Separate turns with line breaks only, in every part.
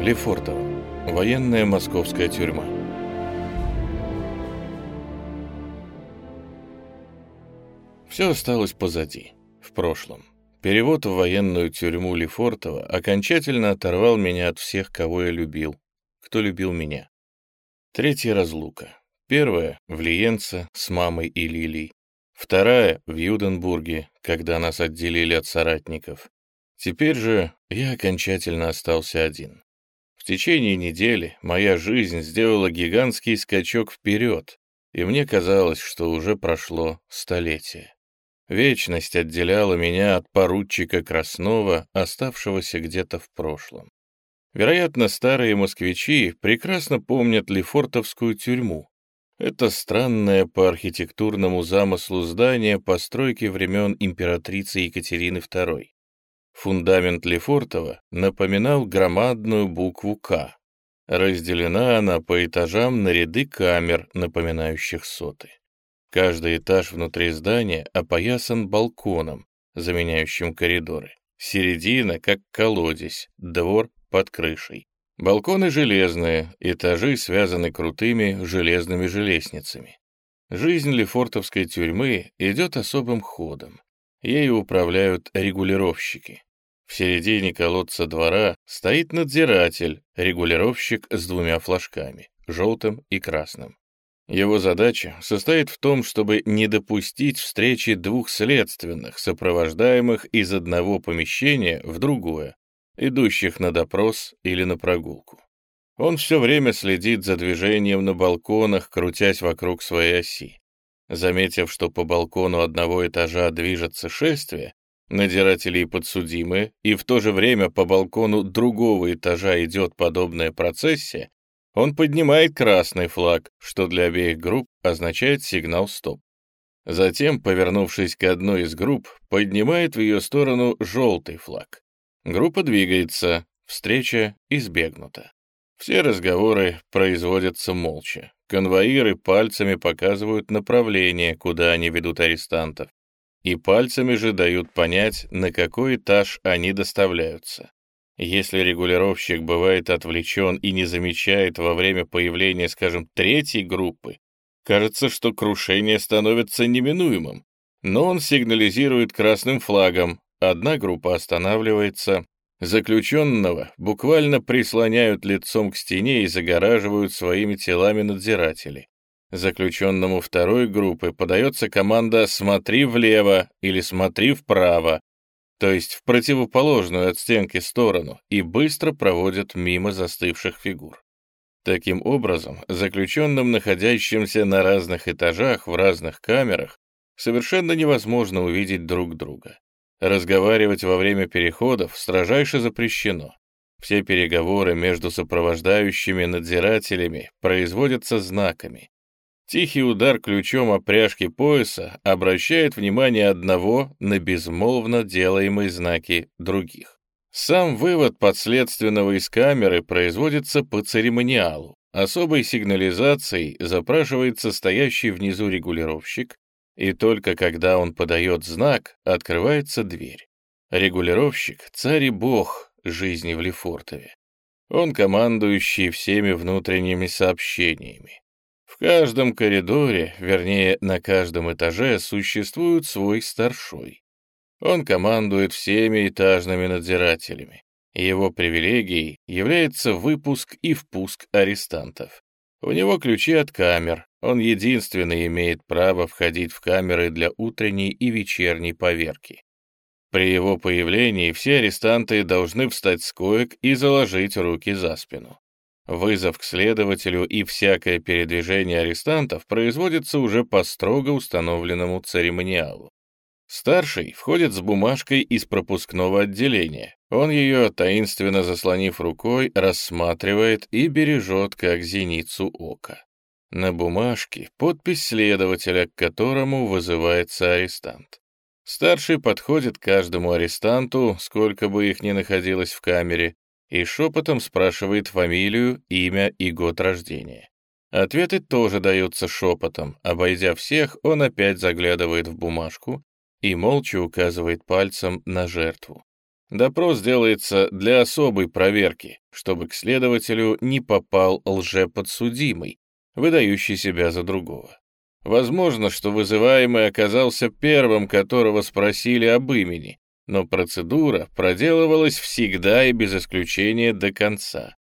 Лефортово. Военная московская тюрьма. Все осталось позади, в прошлом. Перевод в военную тюрьму Лефортово окончательно оторвал меня от всех, кого я любил, кто любил меня. Третья разлука. Первая — в Лиенце с мамой и Лилией. Вторая — в Юденбурге, когда нас отделили от соратников. Теперь же я окончательно остался один. В течение недели моя жизнь сделала гигантский скачок вперед, и мне казалось, что уже прошло столетие. Вечность отделяла меня от поручика Краснова, оставшегося где-то в прошлом. Вероятно, старые москвичи прекрасно помнят Лефортовскую тюрьму. Это странное по архитектурному замыслу здание постройки времен императрицы Екатерины II. Фундамент Лефортова напоминал громадную букву «К». Разделена она по этажам на ряды камер, напоминающих соты. Каждый этаж внутри здания опоясан балконом, заменяющим коридоры. Середина, как колодец, двор под крышей. Балконы железные, этажи связаны крутыми железными же лестницами. Жизнь Лефортовской тюрьмы идет особым ходом. Ею управляют регулировщики. В середине колодца двора стоит надзиратель, регулировщик с двумя флажками, желтым и красным. Его задача состоит в том, чтобы не допустить встречи двух следственных, сопровождаемых из одного помещения в другое, идущих на допрос или на прогулку. Он все время следит за движением на балконах, крутясь вокруг своей оси. Заметив, что по балкону одного этажа движется шествие, надзиратели и подсудимые, и в то же время по балкону другого этажа идет подобная процессия, он поднимает красный флаг, что для обеих групп означает сигнал «стоп». Затем, повернувшись к одной из групп, поднимает в ее сторону желтый флаг. Группа двигается, встреча избегнута. Все разговоры производятся молча. Конвоиры пальцами показывают направление, куда они ведут арестантов, и пальцами же дают понять, на какой этаж они доставляются. Если регулировщик бывает отвлечен и не замечает во время появления, скажем, третьей группы, кажется, что крушение становится неминуемым, но он сигнализирует красным флагом, одна группа останавливается, заключенного буквально прислоняют лицом к стене и загораживают своими телами надзиратели. Заключенному второй группы подается команда «смотри влево» или «смотри вправо», то есть в противоположную от стенки сторону, и быстро проводят мимо застывших фигур. Таким образом, заключенным, находящимся на разных этажах в разных камерах, совершенно невозможно увидеть друг друга. Разговаривать во время переходов строжайше запрещено. Все переговоры между сопровождающими надзирателями производятся знаками, Тихий удар ключом о пряжке пояса обращает внимание одного на безмолвно делаемые знаки других. Сам вывод подследственного из камеры производится по церемониалу. Особой сигнализацией запрашивается стоящий внизу регулировщик, и только когда он подает знак, открывается дверь. Регулировщик — царь и бог жизни в Лефортове. Он командующий всеми внутренними сообщениями каждом коридоре, вернее, на каждом этаже существует свой старшой. Он командует всеми этажными надзирателями. Его привилегией является выпуск и впуск арестантов. У него ключи от камер, он единственный имеет право входить в камеры для утренней и вечерней поверки. При его появлении все арестанты должны встать с коек и заложить руки за спину. Вызов к следователю и всякое передвижение арестантов производится уже по строго установленному церемониалу. Старший входит с бумажкой из пропускного отделения. Он ее, таинственно заслонив рукой, рассматривает и бережет, как зеницу ока. На бумажке подпись следователя, к которому вызывается арестант. Старший подходит к каждому арестанту, сколько бы их ни находилось в камере, и шепотом спрашивает фамилию, имя и год рождения. Ответы тоже даются шепотом. Обойдя всех, он опять заглядывает в бумажку и молча указывает пальцем на жертву. Допрос делается для особой проверки, чтобы к следователю не попал лжеподсудимый, выдающий себя за другого. Возможно, что вызываемый оказался первым, которого спросили об имени, но процедура проделывалась всегда и без исключения до конца.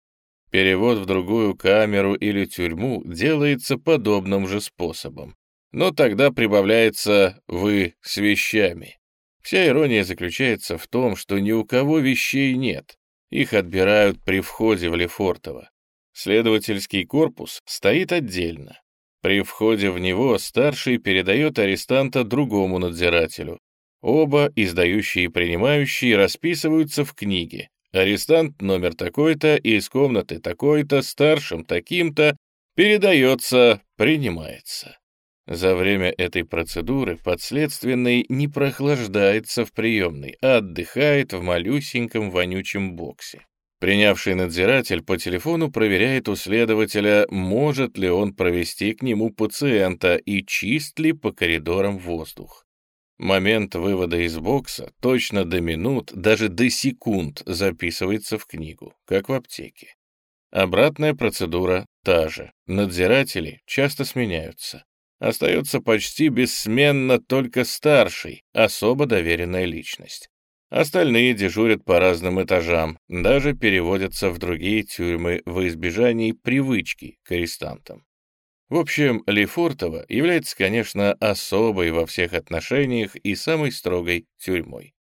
Перевод в другую камеру или тюрьму делается подобным же способом. Но тогда прибавляется «вы с вещами». Вся ирония заключается в том, что ни у кого вещей нет. Их отбирают при входе в Лефортово. Следовательский корпус стоит отдельно. При входе в него старший передает арестанта другому надзирателю. Оба, издающие и принимающие, расписываются в книге. Арестант номер такой-то из комнаты такой-то старшим таким-то передается, принимается. За время этой процедуры подследственный не прохлаждается в приемной, а отдыхает в малюсеньком вонючем боксе. Принявший надзиратель по телефону проверяет у следователя, может ли он провести к нему пациента и чист ли по коридорам воздух. Момент вывода из бокса точно до минут, даже до секунд записывается в книгу, как в аптеке. Обратная процедура та же. Надзиратели часто сменяются. Остается почти бессменно только старший, особо доверенная личность. Остальные дежурят по разным этажам, даже переводятся в другие тюрьмы в избежании привычки к арестантам. В общем, Лефортово является, конечно, особой во всех отношениях и самой строгой тюрьмой.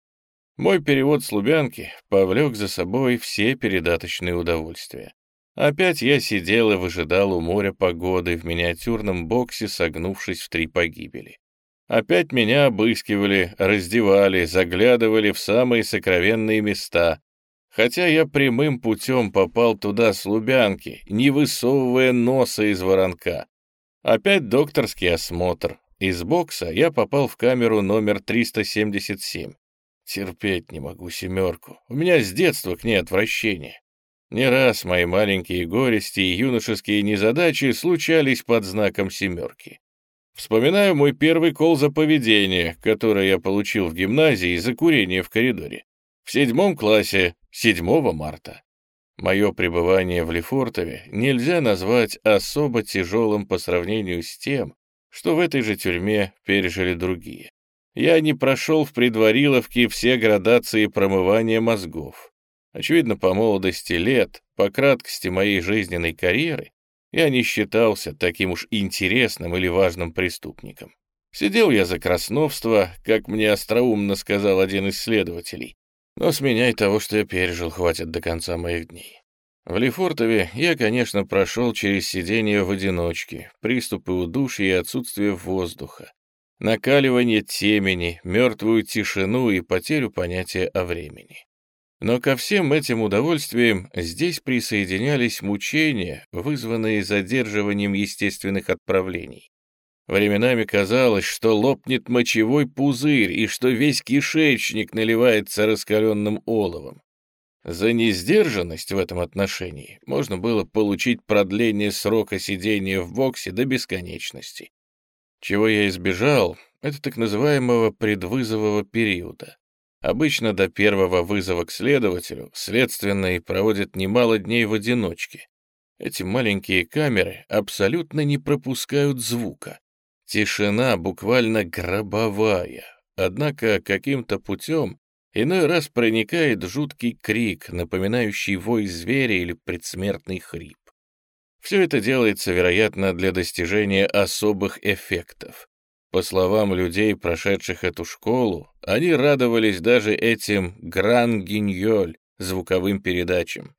Мой перевод с Лубянки повлек за собой все передаточные удовольствия. Опять я сидел и выжидал у моря погоды в миниатюрном боксе, согнувшись в три погибели. Опять меня обыскивали, раздевали, заглядывали в самые сокровенные места, хотя я прямым путем попал туда с Лубянки, не высовывая носа из воронка. Опять докторский осмотр. Из бокса я попал в камеру номер 377. Терпеть не могу семерку. У меня с детства к ней отвращение. Не раз мои маленькие горести и юношеские незадачи случались под знаком семерки. Вспоминаю мой первый кол за поведение, который я получил в гимназии за курение в коридоре. В седьмом классе, 7 марта. Мое пребывание в Лефортове нельзя назвать особо тяжелым по сравнению с тем, что в этой же тюрьме пережили другие. Я не прошел в предвариловке все градации промывания мозгов. Очевидно, по молодости лет, по краткости моей жизненной карьеры, я не считался таким уж интересным или важным преступником. Сидел я за красновство, как мне остроумно сказал один из следователей, но с меня и того, что я пережил, хватит до конца моих дней. В Лефортове я, конечно, прошел через сидение в одиночке, приступы удушья и отсутствие воздуха, накаливание темени, мертвую тишину и потерю понятия о времени. Но ко всем этим удовольствиям здесь присоединялись мучения, вызванные задерживанием естественных отправлений. Временами казалось, что лопнет мочевой пузырь и что весь кишечник наливается раскаленным оловом. За несдержанность в этом отношении можно было получить продление срока сидения в боксе до бесконечности. Чего я избежал, это так называемого предвызового периода. Обычно до первого вызова к следователю следственный проводит немало дней в одиночке. Эти маленькие камеры абсолютно не пропускают звука. Тишина буквально гробовая, однако каким-то путем иной раз проникает жуткий крик, напоминающий вой зверя или предсмертный хрип. Все это делается, вероятно, для достижения особых эффектов. По словам людей, прошедших эту школу, они радовались даже этим гран-гиньоль звуковым передачам.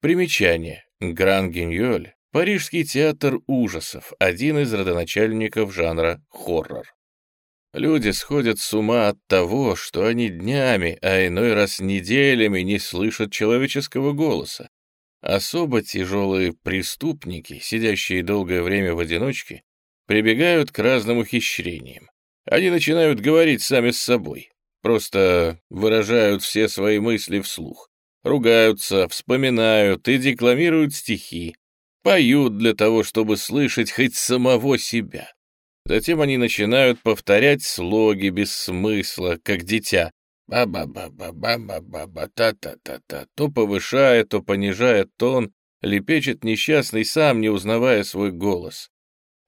Примечание. Гран-гиньоль — парижский театр ужасов, один из родоначальников жанра хоррор. Люди сходят с ума от того, что они днями, а иной раз неделями не слышат человеческого голоса. Особо тяжелые преступники, сидящие долгое время в одиночке, прибегают к разным ухищрениям. Они начинают говорить сами с собой, просто выражают все свои мысли вслух, ругаются, вспоминают и декламируют стихи, поют для того, чтобы слышать хоть самого себя. Затем они начинают повторять слоги без смысла, как дитя. ба-ба-ба-ба-ба-ба-ба-та-та-та-та, то повышая, то понижая тон, лепечет несчастный сам, не узнавая свой голос.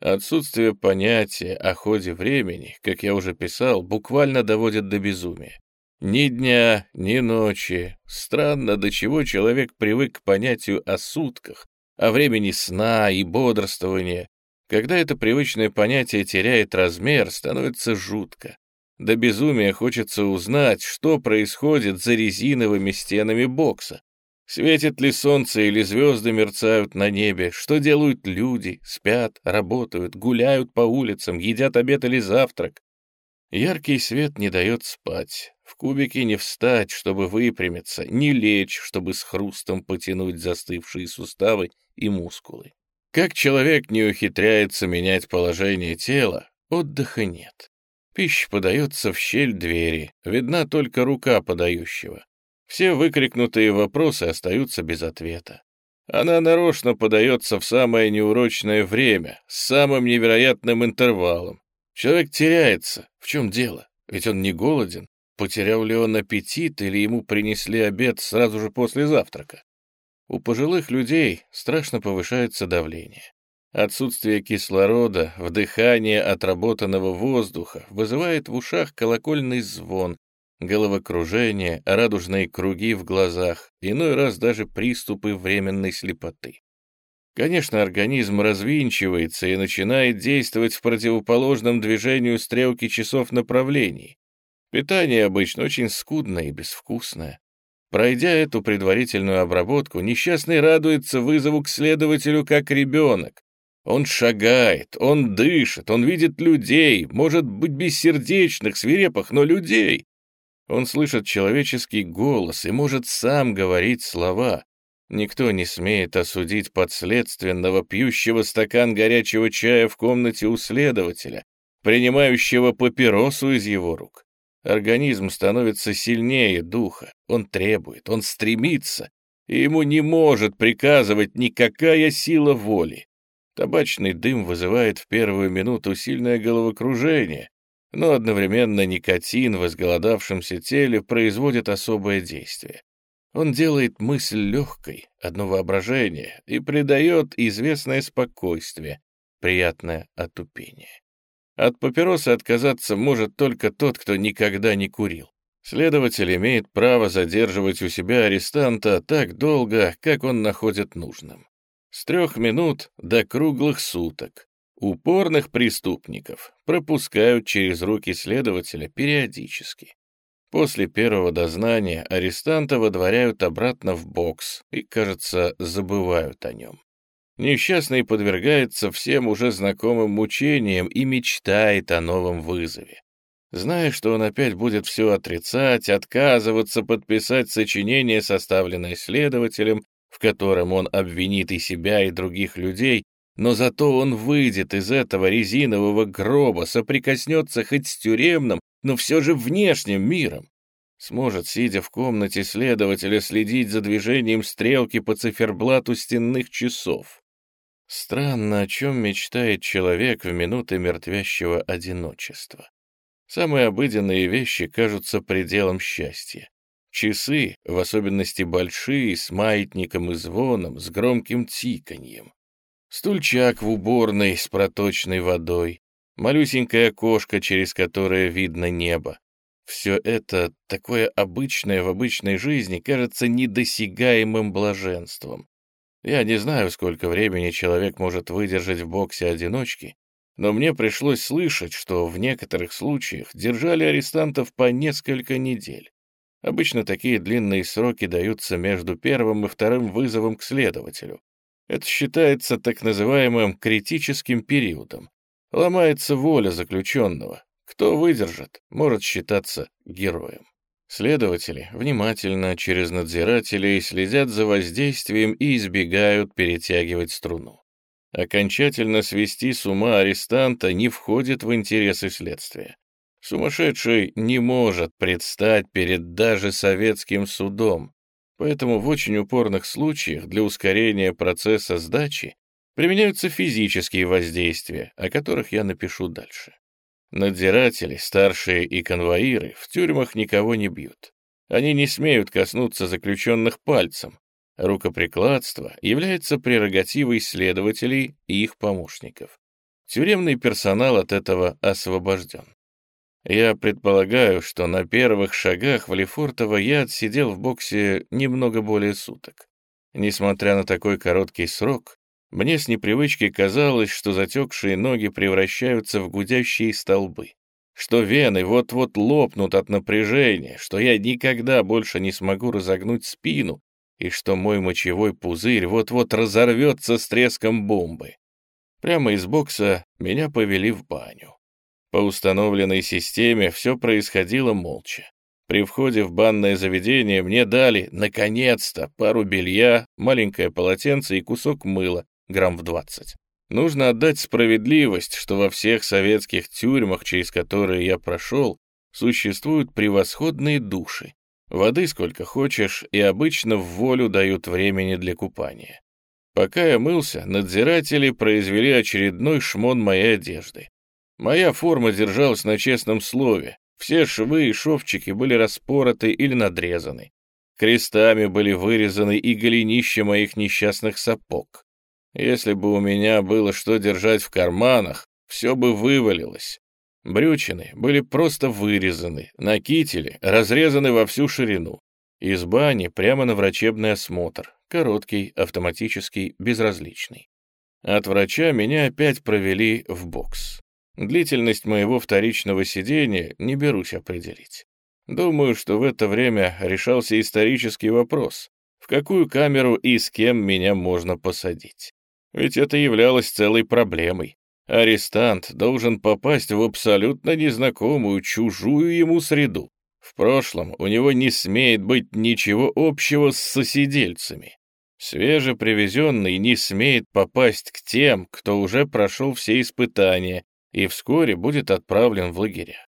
Отсутствие понятия о ходе времени, как я уже писал, буквально доводит до безумия. Ни дня, ни ночи. Странно, до чего человек привык к понятию о сутках, о времени сна и бодрствования. Когда это привычное понятие теряет размер, становится жутко. До безумия хочется узнать, что происходит за резиновыми стенами бокса. Светит ли солнце или звезды мерцают на небе, что делают люди, спят, работают, гуляют по улицам, едят обед или завтрак. Яркий свет не дает спать, в кубике не встать, чтобы выпрямиться, не лечь, чтобы с хрустом потянуть застывшие суставы и мускулы. Как человек не ухитряется менять положение тела, отдыха нет. Пища подается в щель двери, видна только рука подающего. Все выкрикнутые вопросы остаются без ответа. Она нарочно подается в самое неурочное время, с самым невероятным интервалом. Человек теряется. В чем дело? Ведь он не голоден. Потерял ли он аппетит или ему принесли обед сразу же после завтрака? У пожилых людей страшно повышается давление. Отсутствие кислорода, вдыхание отработанного воздуха вызывает в ушах колокольный звон, головокружение, радужные круги в глазах, иной раз даже приступы временной слепоты. Конечно, организм развинчивается и начинает действовать в противоположном движению стрелки часов направлений. Питание обычно очень скудное и безвкусное. Пройдя эту предварительную обработку, несчастный радуется вызову к следователю как ребенок, он шагает, он дышит, он видит людей, может быть, бессердечных, свирепых, но людей. Он слышит человеческий голос и может сам говорить слова. Никто не смеет осудить подследственного, пьющего стакан горячего чая в комнате у следователя, принимающего папиросу из его рук. Организм становится сильнее духа, он требует, он стремится, и ему не может приказывать никакая сила воли. Табачный дым вызывает в первую минуту сильное головокружение, но одновременно никотин в изголодавшемся теле производит особое действие. Он делает мысль легкой, одно воображение, и придает известное спокойствие, приятное отупение. От папиросы отказаться может только тот, кто никогда не курил. Следователь имеет право задерживать у себя арестанта так долго, как он находит нужным. С трех минут до круглых суток. Упорных преступников пропускают через руки следователя периодически. После первого дознания арестанта водворяют обратно в бокс и, кажется, забывают о нем. Несчастный подвергается всем уже знакомым мучениям и мечтает о новом вызове. Зная, что он опять будет все отрицать, отказываться подписать сочинение, составленное следователем, в котором он обвинит и себя, и других людей, но зато он выйдет из этого резинового гроба, соприкоснется хоть с тюремным, но все же внешним миром. Сможет, сидя в комнате следователя, следить за движением стрелки по циферблату стенных часов. Странно, о чем мечтает человек в минуты мертвящего одиночества. Самые обыденные вещи кажутся пределом счастья. Часы, в особенности большие, с маятником и звоном, с громким тиканьем. Стульчак в уборной с проточной водой, малюсенькое окошко, через которое видно небо. Все это, такое обычное в обычной жизни, кажется недосягаемым блаженством. Я не знаю, сколько времени человек может выдержать в боксе одиночки, но мне пришлось слышать, что в некоторых случаях держали арестантов по несколько недель. Обычно такие длинные сроки даются между первым и вторым вызовом к следователю. Это считается так называемым критическим периодом. Ломается воля заключенного. Кто выдержит, может считаться героем. Следователи внимательно через надзирателей следят за воздействием и избегают перетягивать струну. Окончательно свести с ума арестанта не входит в интересы следствия. Сумасшедший не может предстать перед даже советским судом, поэтому в очень упорных случаях для ускорения процесса сдачи применяются физические воздействия, о которых я напишу дальше. Надзиратели, старшие и конвоиры в тюрьмах никого не бьют. Они не смеют коснуться заключенных пальцем. Рукоприкладство является прерогативой следователей и их помощников. Тюремный персонал от этого освобожден. Я предполагаю, что на первых шагах в Лефортово я отсидел в боксе немного более суток. Несмотря на такой короткий срок, мне с непривычки казалось, что затекшие ноги превращаются в гудящие столбы, что вены вот-вот лопнут от напряжения, что я никогда больше не смогу разогнуть спину и что мой мочевой пузырь вот-вот разорвется с треском бомбы. Прямо из бокса меня повели в баню. По установленной системе все происходило молча. При входе в банное заведение мне дали, наконец-то, пару белья, маленькое полотенце и кусок мыла, грамм в 20. Нужно отдать справедливость, что во всех советских тюрьмах, через которые я прошел, существуют превосходные души. Воды сколько хочешь, и обычно в волю дают времени для купания. Пока я мылся, надзиратели произвели очередной шмон моей одежды. Моя форма держалась на честном слове. Все швы и шовчики были распороты или надрезаны. Крестами были вырезаны и голенища моих несчастных сапог. Если бы у меня было что держать в карманах, все бы вывалилось. Брючины были просто вырезаны, на кителе разрезаны во всю ширину. Из бани прямо на врачебный осмотр, короткий, автоматический, безразличный. От врача меня опять провели в бокс. Длительность моего вторичного сидения не берусь определить. Думаю, что в это время решался исторический вопрос, в какую камеру и с кем меня можно посадить. Ведь это являлось целой проблемой. Арестант должен попасть в абсолютно незнакомую, чужую ему среду. В прошлом у него не смеет быть ничего общего с соседельцами. Свежепривезенный не смеет попасть к тем, кто уже прошел все испытания и вскоре будет отправлен в лагеря.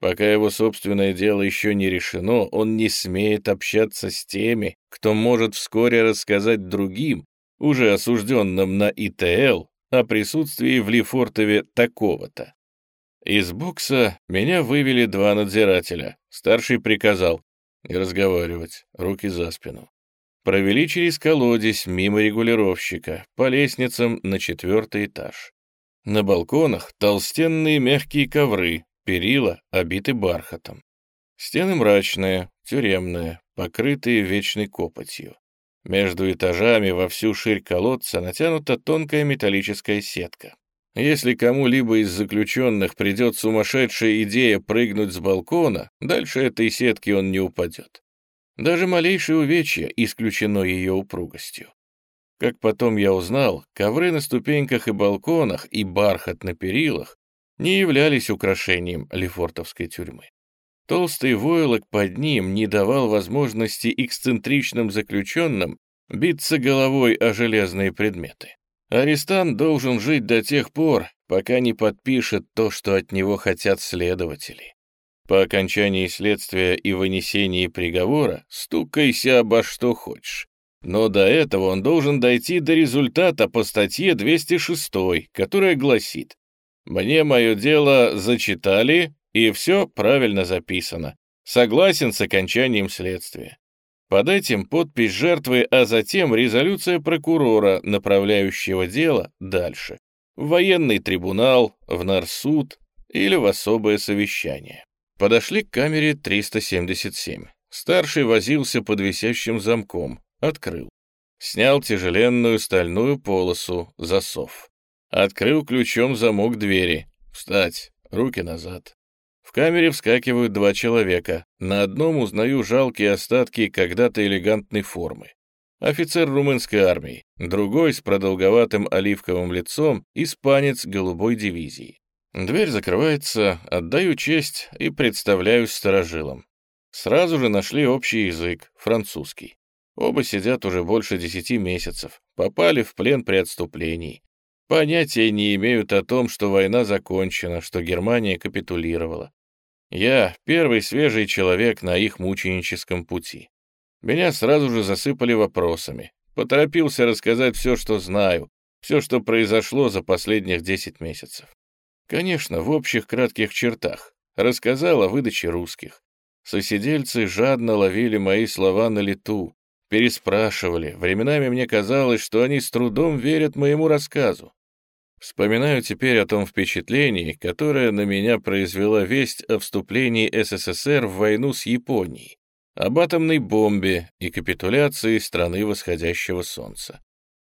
Пока его собственное дело еще не решено, он не смеет общаться с теми, кто может вскоре рассказать другим, уже осужденным на ИТЛ, о присутствии в Лефортове такого-то. Из бокса меня вывели два надзирателя. Старший приказал не разговаривать, руки за спину. Провели через колодец мимо регулировщика, по лестницам на четвертый этаж. На балконах толстенные мягкие ковры, перила обиты бархатом. Стены мрачные, тюремные, покрытые вечной копотью. Между этажами во всю ширь колодца натянута тонкая металлическая сетка. Если кому-либо из заключенных придет сумасшедшая идея прыгнуть с балкона, дальше этой сетки он не упадет. Даже малейшее увечье исключено ее упругостью. Как потом я узнал, ковры на ступеньках и балконах и бархат на перилах не являлись украшением Лефортовской тюрьмы. Толстый войлок под ним не давал возможности эксцентричным заключенным биться головой о железные предметы. Арестант должен жить до тех пор, пока не подпишет то, что от него хотят следователи. По окончании следствия и вынесении приговора стукайся обо что хочешь. Но до этого он должен дойти до результата по статье 206, которая гласит «Мне мое дело зачитали, и все правильно записано. Согласен с окончанием следствия». Под этим подпись жертвы, а затем резолюция прокурора, направляющего дело дальше. В военный трибунал, в нарсуд или в особое совещание. Подошли к камере 377. Старший возился под висящим замком, Открыл. Снял тяжеленную стальную полосу, засов. Открыл ключом замок двери. Встать, руки назад. В камере вскакивают два человека. На одном узнаю жалкие остатки когда-то элегантной формы. Офицер румынской армии, другой с продолговатым оливковым лицом, испанец голубой дивизии. Дверь закрывается, отдаю честь и представляюсь сторожилом. Сразу же нашли общий язык, французский. Оба сидят уже больше десяти месяцев, попали в плен при отступлении. Понятия не имеют о том, что война закончена, что Германия капитулировала. Я — первый свежий человек на их мученическом пути. Меня сразу же засыпали вопросами. Поторопился рассказать все, что знаю, все, что произошло за последних десять месяцев. Конечно, в общих кратких чертах. Рассказал о выдаче русских. Сосидельцы жадно ловили мои слова на лету, переспрашивали. Временами мне казалось, что они с трудом верят моему рассказу. Вспоминаю теперь о том впечатлении, которое на меня произвела весть о вступлении СССР в войну с Японией, об атомной бомбе и капитуляции страны восходящего солнца.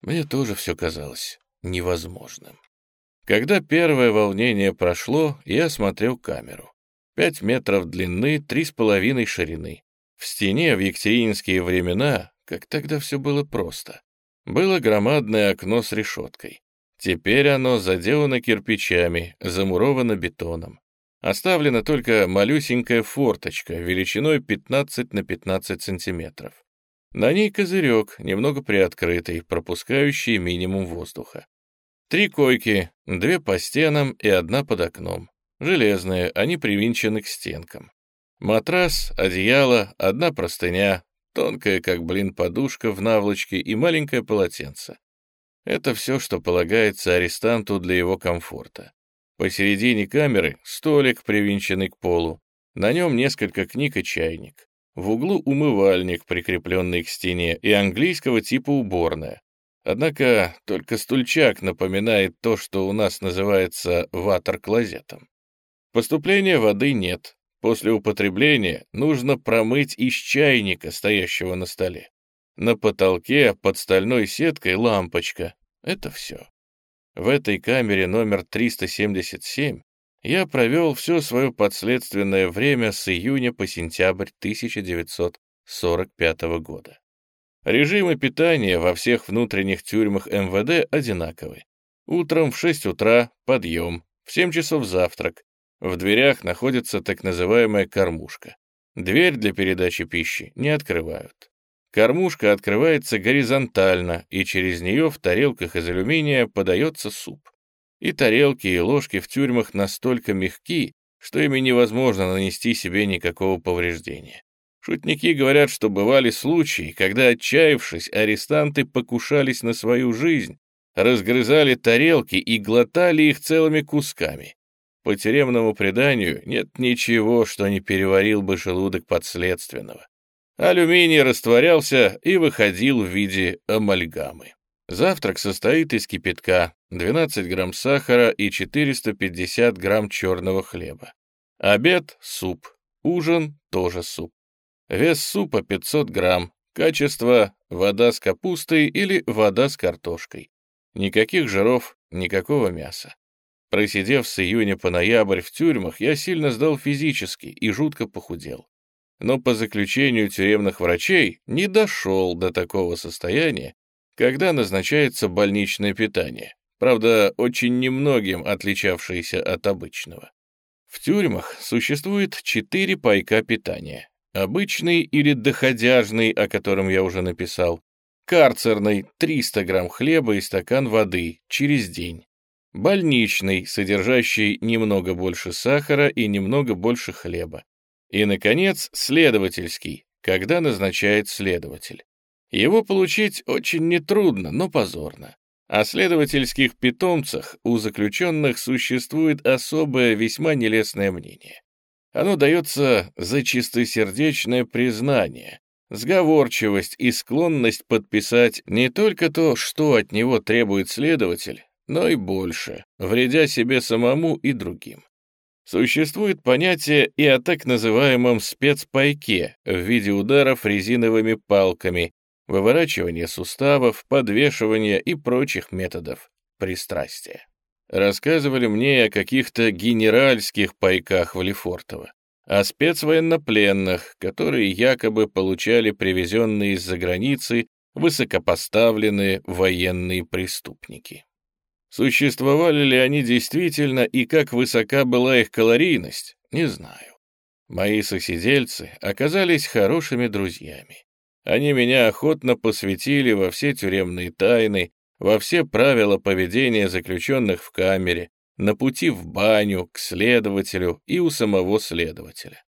Мне тоже все казалось невозможным. Когда первое волнение прошло, я смотрел камеру. Пять метров длины, три с половиной ширины. В стене в екатерининские времена, как тогда все было просто, было громадное окно с решеткой. Теперь оно заделано кирпичами, замуровано бетоном. Оставлена только малюсенькая форточка величиной 15 на 15 сантиметров. На ней козырек, немного приоткрытый, пропускающий минимум воздуха. Три койки, две по стенам и одна под окном. Железные, они привинчены к стенкам. Матрас, одеяло, одна простыня, тонкая, как блин, подушка в наволочке и маленькое полотенце. Это все, что полагается арестанту для его комфорта. Посередине камеры столик, привинченный к полу. На нем несколько книг и чайник. В углу умывальник, прикрепленный к стене, и английского типа уборная. Однако только стульчак напоминает то, что у нас называется ватер-клозетом. Поступления воды нет. После употребления нужно промыть из чайника, стоящего на столе. На потолке под стальной сеткой лампочка. Это все. В этой камере номер 377 я провел все свое подследственное время с июня по сентябрь 1945 года. Режимы питания во всех внутренних тюрьмах МВД одинаковы. Утром в 6 утра подъем, в 7 часов завтрак. В дверях находится так называемая кормушка. Дверь для передачи пищи не открывают. Кормушка открывается горизонтально, и через нее в тарелках из алюминия подается суп. И тарелки, и ложки в тюрьмах настолько мягки, что ими невозможно нанести себе никакого повреждения. Шутники говорят, что бывали случаи, когда, отчаявшись, арестанты покушались на свою жизнь, разгрызали тарелки и глотали их целыми кусками. По тюремному преданию нет ничего, что не переварил бы желудок подследственного. Алюминий растворялся и выходил в виде амальгамы. Завтрак состоит из кипятка, 12 грамм сахара и 450 грамм черного хлеба. Обед — суп, ужин — тоже суп. Вес супа 500 грамм, качество — вода с капустой или вода с картошкой. Никаких жиров, никакого мяса. Просидев с июня по ноябрь в тюрьмах, я сильно сдал физически и жутко похудел но по заключению тюремных врачей не дошел до такого состояния, когда назначается больничное питание, правда, очень немногим отличавшееся от обычного. В тюрьмах существует четыре пайка питания. Обычный или доходяжный, о котором я уже написал, карцерный — 300 грамм хлеба и стакан воды через день, больничный, содержащий немного больше сахара и немного больше хлеба, и, наконец, следовательский, когда назначает следователь. Его получить очень нетрудно, но позорно. О следовательских питомцах у заключенных существует особое, весьма нелестное мнение. Оно дается за чистосердечное признание, сговорчивость и склонность подписать не только то, что от него требует следователь, но и больше, вредя себе самому и другим. Существует понятие и о так называемом спецпайке в виде ударов резиновыми палками, выворачивания суставов, подвешивания и прочих методов пристрастия. Рассказывали мне о каких-то генеральских пайках в Лефортово, о спецвоеннопленных, которые якобы получали привезенные из-за границы высокопоставленные военные преступники. Существовали ли они действительно и как высока была их калорийность, не знаю. Мои сосидельцы оказались хорошими друзьями. Они меня охотно посвятили во все тюремные тайны, во все правила поведения заключенных в камере, на пути в баню, к следователю и у самого следователя.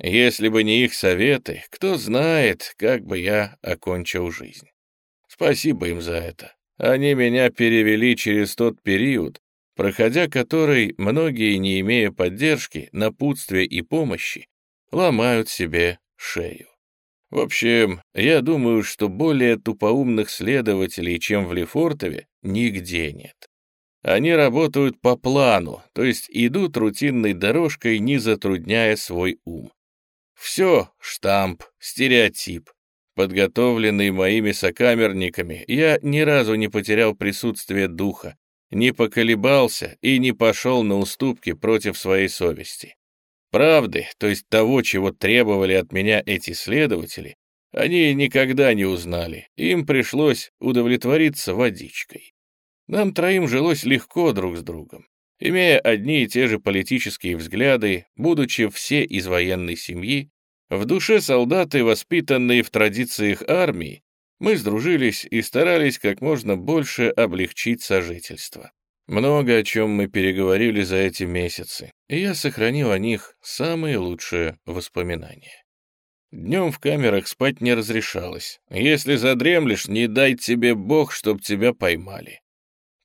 Если бы не их советы, кто знает, как бы я окончил жизнь. Спасибо им за это. Они меня перевели через тот период, проходя который многие, не имея поддержки, напутствия и помощи, ломают себе шею. В общем, я думаю, что более тупоумных следователей, чем в Лефортове, нигде нет. Они работают по плану, то есть идут рутинной дорожкой, не затрудняя свой ум. Все штамп, стереотип. Подготовленный моими сокамерниками, я ни разу не потерял присутствие духа, не поколебался и не пошел на уступки против своей совести. Правды, то есть того, чего требовали от меня эти следователи, они никогда не узнали, им пришлось удовлетвориться водичкой. Нам троим жилось легко друг с другом. Имея одни и те же политические взгляды, будучи все из военной семьи, в душе солдаты, воспитанные в традициях армии, мы сдружились и старались как можно больше облегчить сожительство. Много о чем мы переговорили за эти месяцы, и я сохранил о них самые лучшие воспоминания. Днем в камерах спать не разрешалось. Если задремлешь, не дай тебе Бог, чтоб тебя поймали.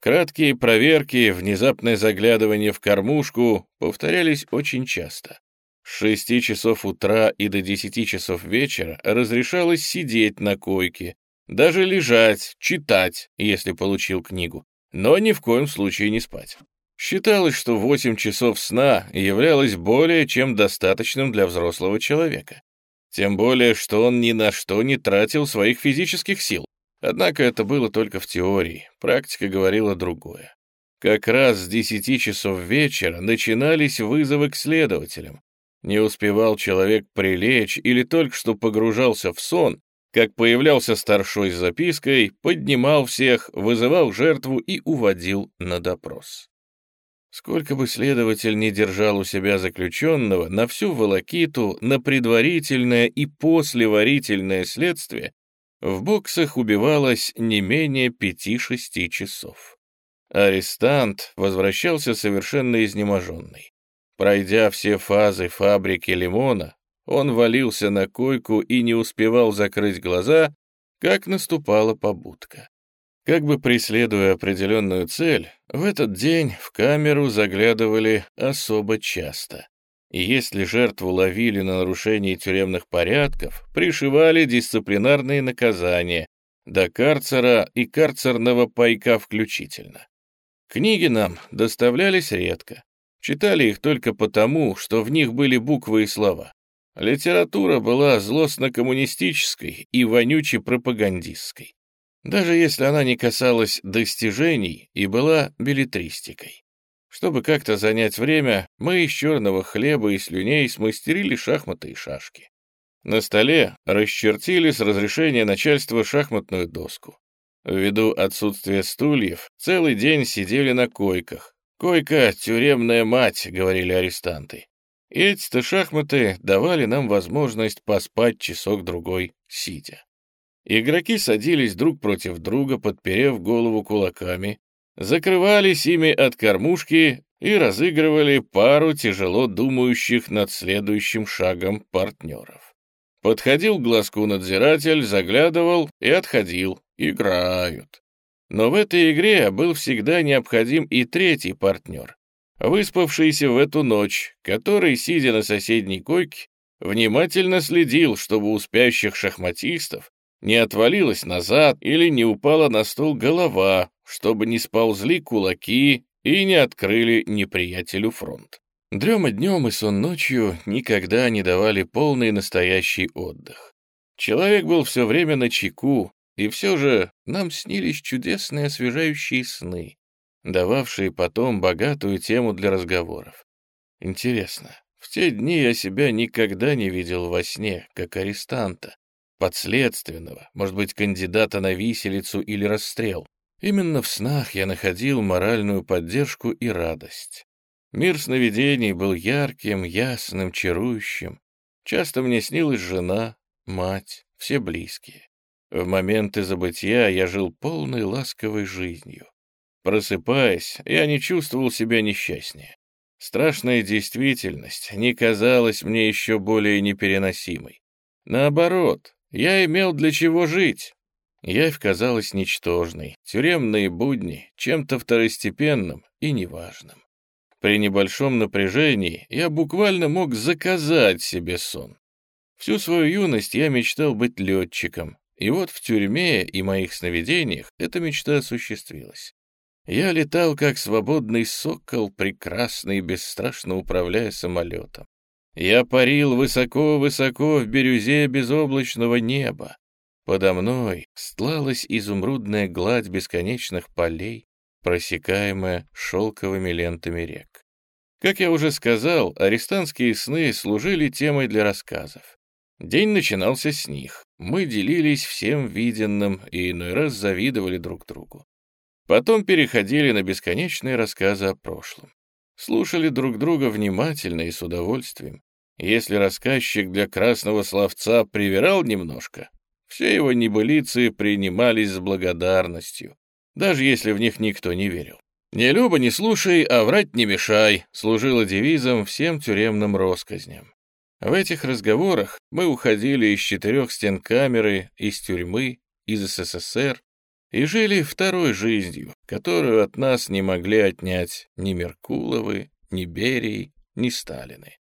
Краткие проверки, внезапное заглядывание в кормушку повторялись очень часто. С шести часов утра и до десяти часов вечера разрешалось сидеть на койке, даже лежать, читать, если получил книгу но ни в коем случае не спать. Считалось, что 8 часов сна являлось более чем достаточным для взрослого человека. Тем более, что он ни на что не тратил своих физических сил. Однако это было только в теории, практика говорила другое. Как раз с 10 часов вечера начинались вызовы к следователям. Не успевал человек прилечь или только что погружался в сон, как появлялся старшой с запиской, поднимал всех, вызывал жертву и уводил на допрос. Сколько бы следователь не держал у себя заключенного, на всю волокиту, на предварительное и послеварительное следствие в боксах убивалось не менее пяти-шести часов. Арестант возвращался совершенно изнеможенный. Пройдя все фазы фабрики лимона, он валился на койку и не успевал закрыть глаза, как наступала побудка. Как бы преследуя определенную цель, в этот день в камеру заглядывали особо часто. И если жертву ловили на нарушении тюремных порядков, пришивали дисциплинарные наказания, до карцера и карцерного пайка включительно. Книги нам доставлялись редко. Читали их только потому, что в них были буквы и слова. Литература была злостно-коммунистической и вонюче-пропагандистской, даже если она не касалась достижений и была билетристикой. Чтобы как-то занять время, мы из черного хлеба и слюней смастерили шахматы и шашки. На столе расчертили с разрешения начальства шахматную доску. Ввиду отсутствия стульев, целый день сидели на койках. «Койка — тюремная мать», — говорили арестанты. Эти-то шахматы давали нам возможность поспать часок-другой, сидя. Игроки садились друг против друга, подперев голову кулаками, закрывались ими от кормушки и разыгрывали пару тяжело думающих над следующим шагом партнеров. Подходил глазку надзиратель, заглядывал и отходил. Играют. Но в этой игре был всегда необходим и третий партнер, выспавшийся в эту ночь, который, сидя на соседней койке, внимательно следил, чтобы у спящих шахматистов не отвалилась назад или не упала на стол голова, чтобы не сползли кулаки и не открыли неприятелю фронт. Дрема днем и сон ночью никогда не давали полный настоящий отдых. Человек был все время на чеку, и все же нам снились чудесные освежающие сны, дававшие потом богатую тему для разговоров. Интересно, в те дни я себя никогда не видел во сне, как арестанта, подследственного, может быть, кандидата на виселицу или расстрел. Именно в снах я находил моральную поддержку и радость. Мир сновидений был ярким, ясным, чарующим. Часто мне снилась жена, мать, все близкие. В моменты забытия я жил полной ласковой жизнью. Просыпаясь, я не чувствовал себя несчастнее. Страшная действительность не казалась мне еще более непереносимой. Наоборот, я имел для чего жить. Явь казалась ничтожной, тюремные будни — чем-то второстепенным и неважным. При небольшом напряжении я буквально мог заказать себе сон. Всю свою юность я мечтал быть летчиком, и вот в тюрьме и моих сновидениях эта мечта осуществилась. Я летал как свободный сокол, прекрасно и бесстрашно управляя самолетом. Я парил высоко-высоко в бирюзе безоблачного неба. Подо мной стлалась изумрудная гладь бесконечных полей, просекаемая шелковыми лентами рек. Как я уже сказал, арестантские сны служили темой для рассказов. День начинался с них. Мы делились всем виденным и иной раз завидовали друг другу. Потом переходили на бесконечные рассказы о прошлом. Слушали друг друга внимательно и с удовольствием. Если рассказчик для красного словца привирал немножко, все его небылицы принимались с благодарностью, даже если в них никто не верил. «Не люба, не слушай, а врать не мешай» служило девизом всем тюремным россказням. В этих разговорах мы уходили из четырех стен камеры, из тюрьмы, из СССР и жили второй жизнью, которую от нас не могли отнять ни Меркуловы, ни Берии, ни Сталины.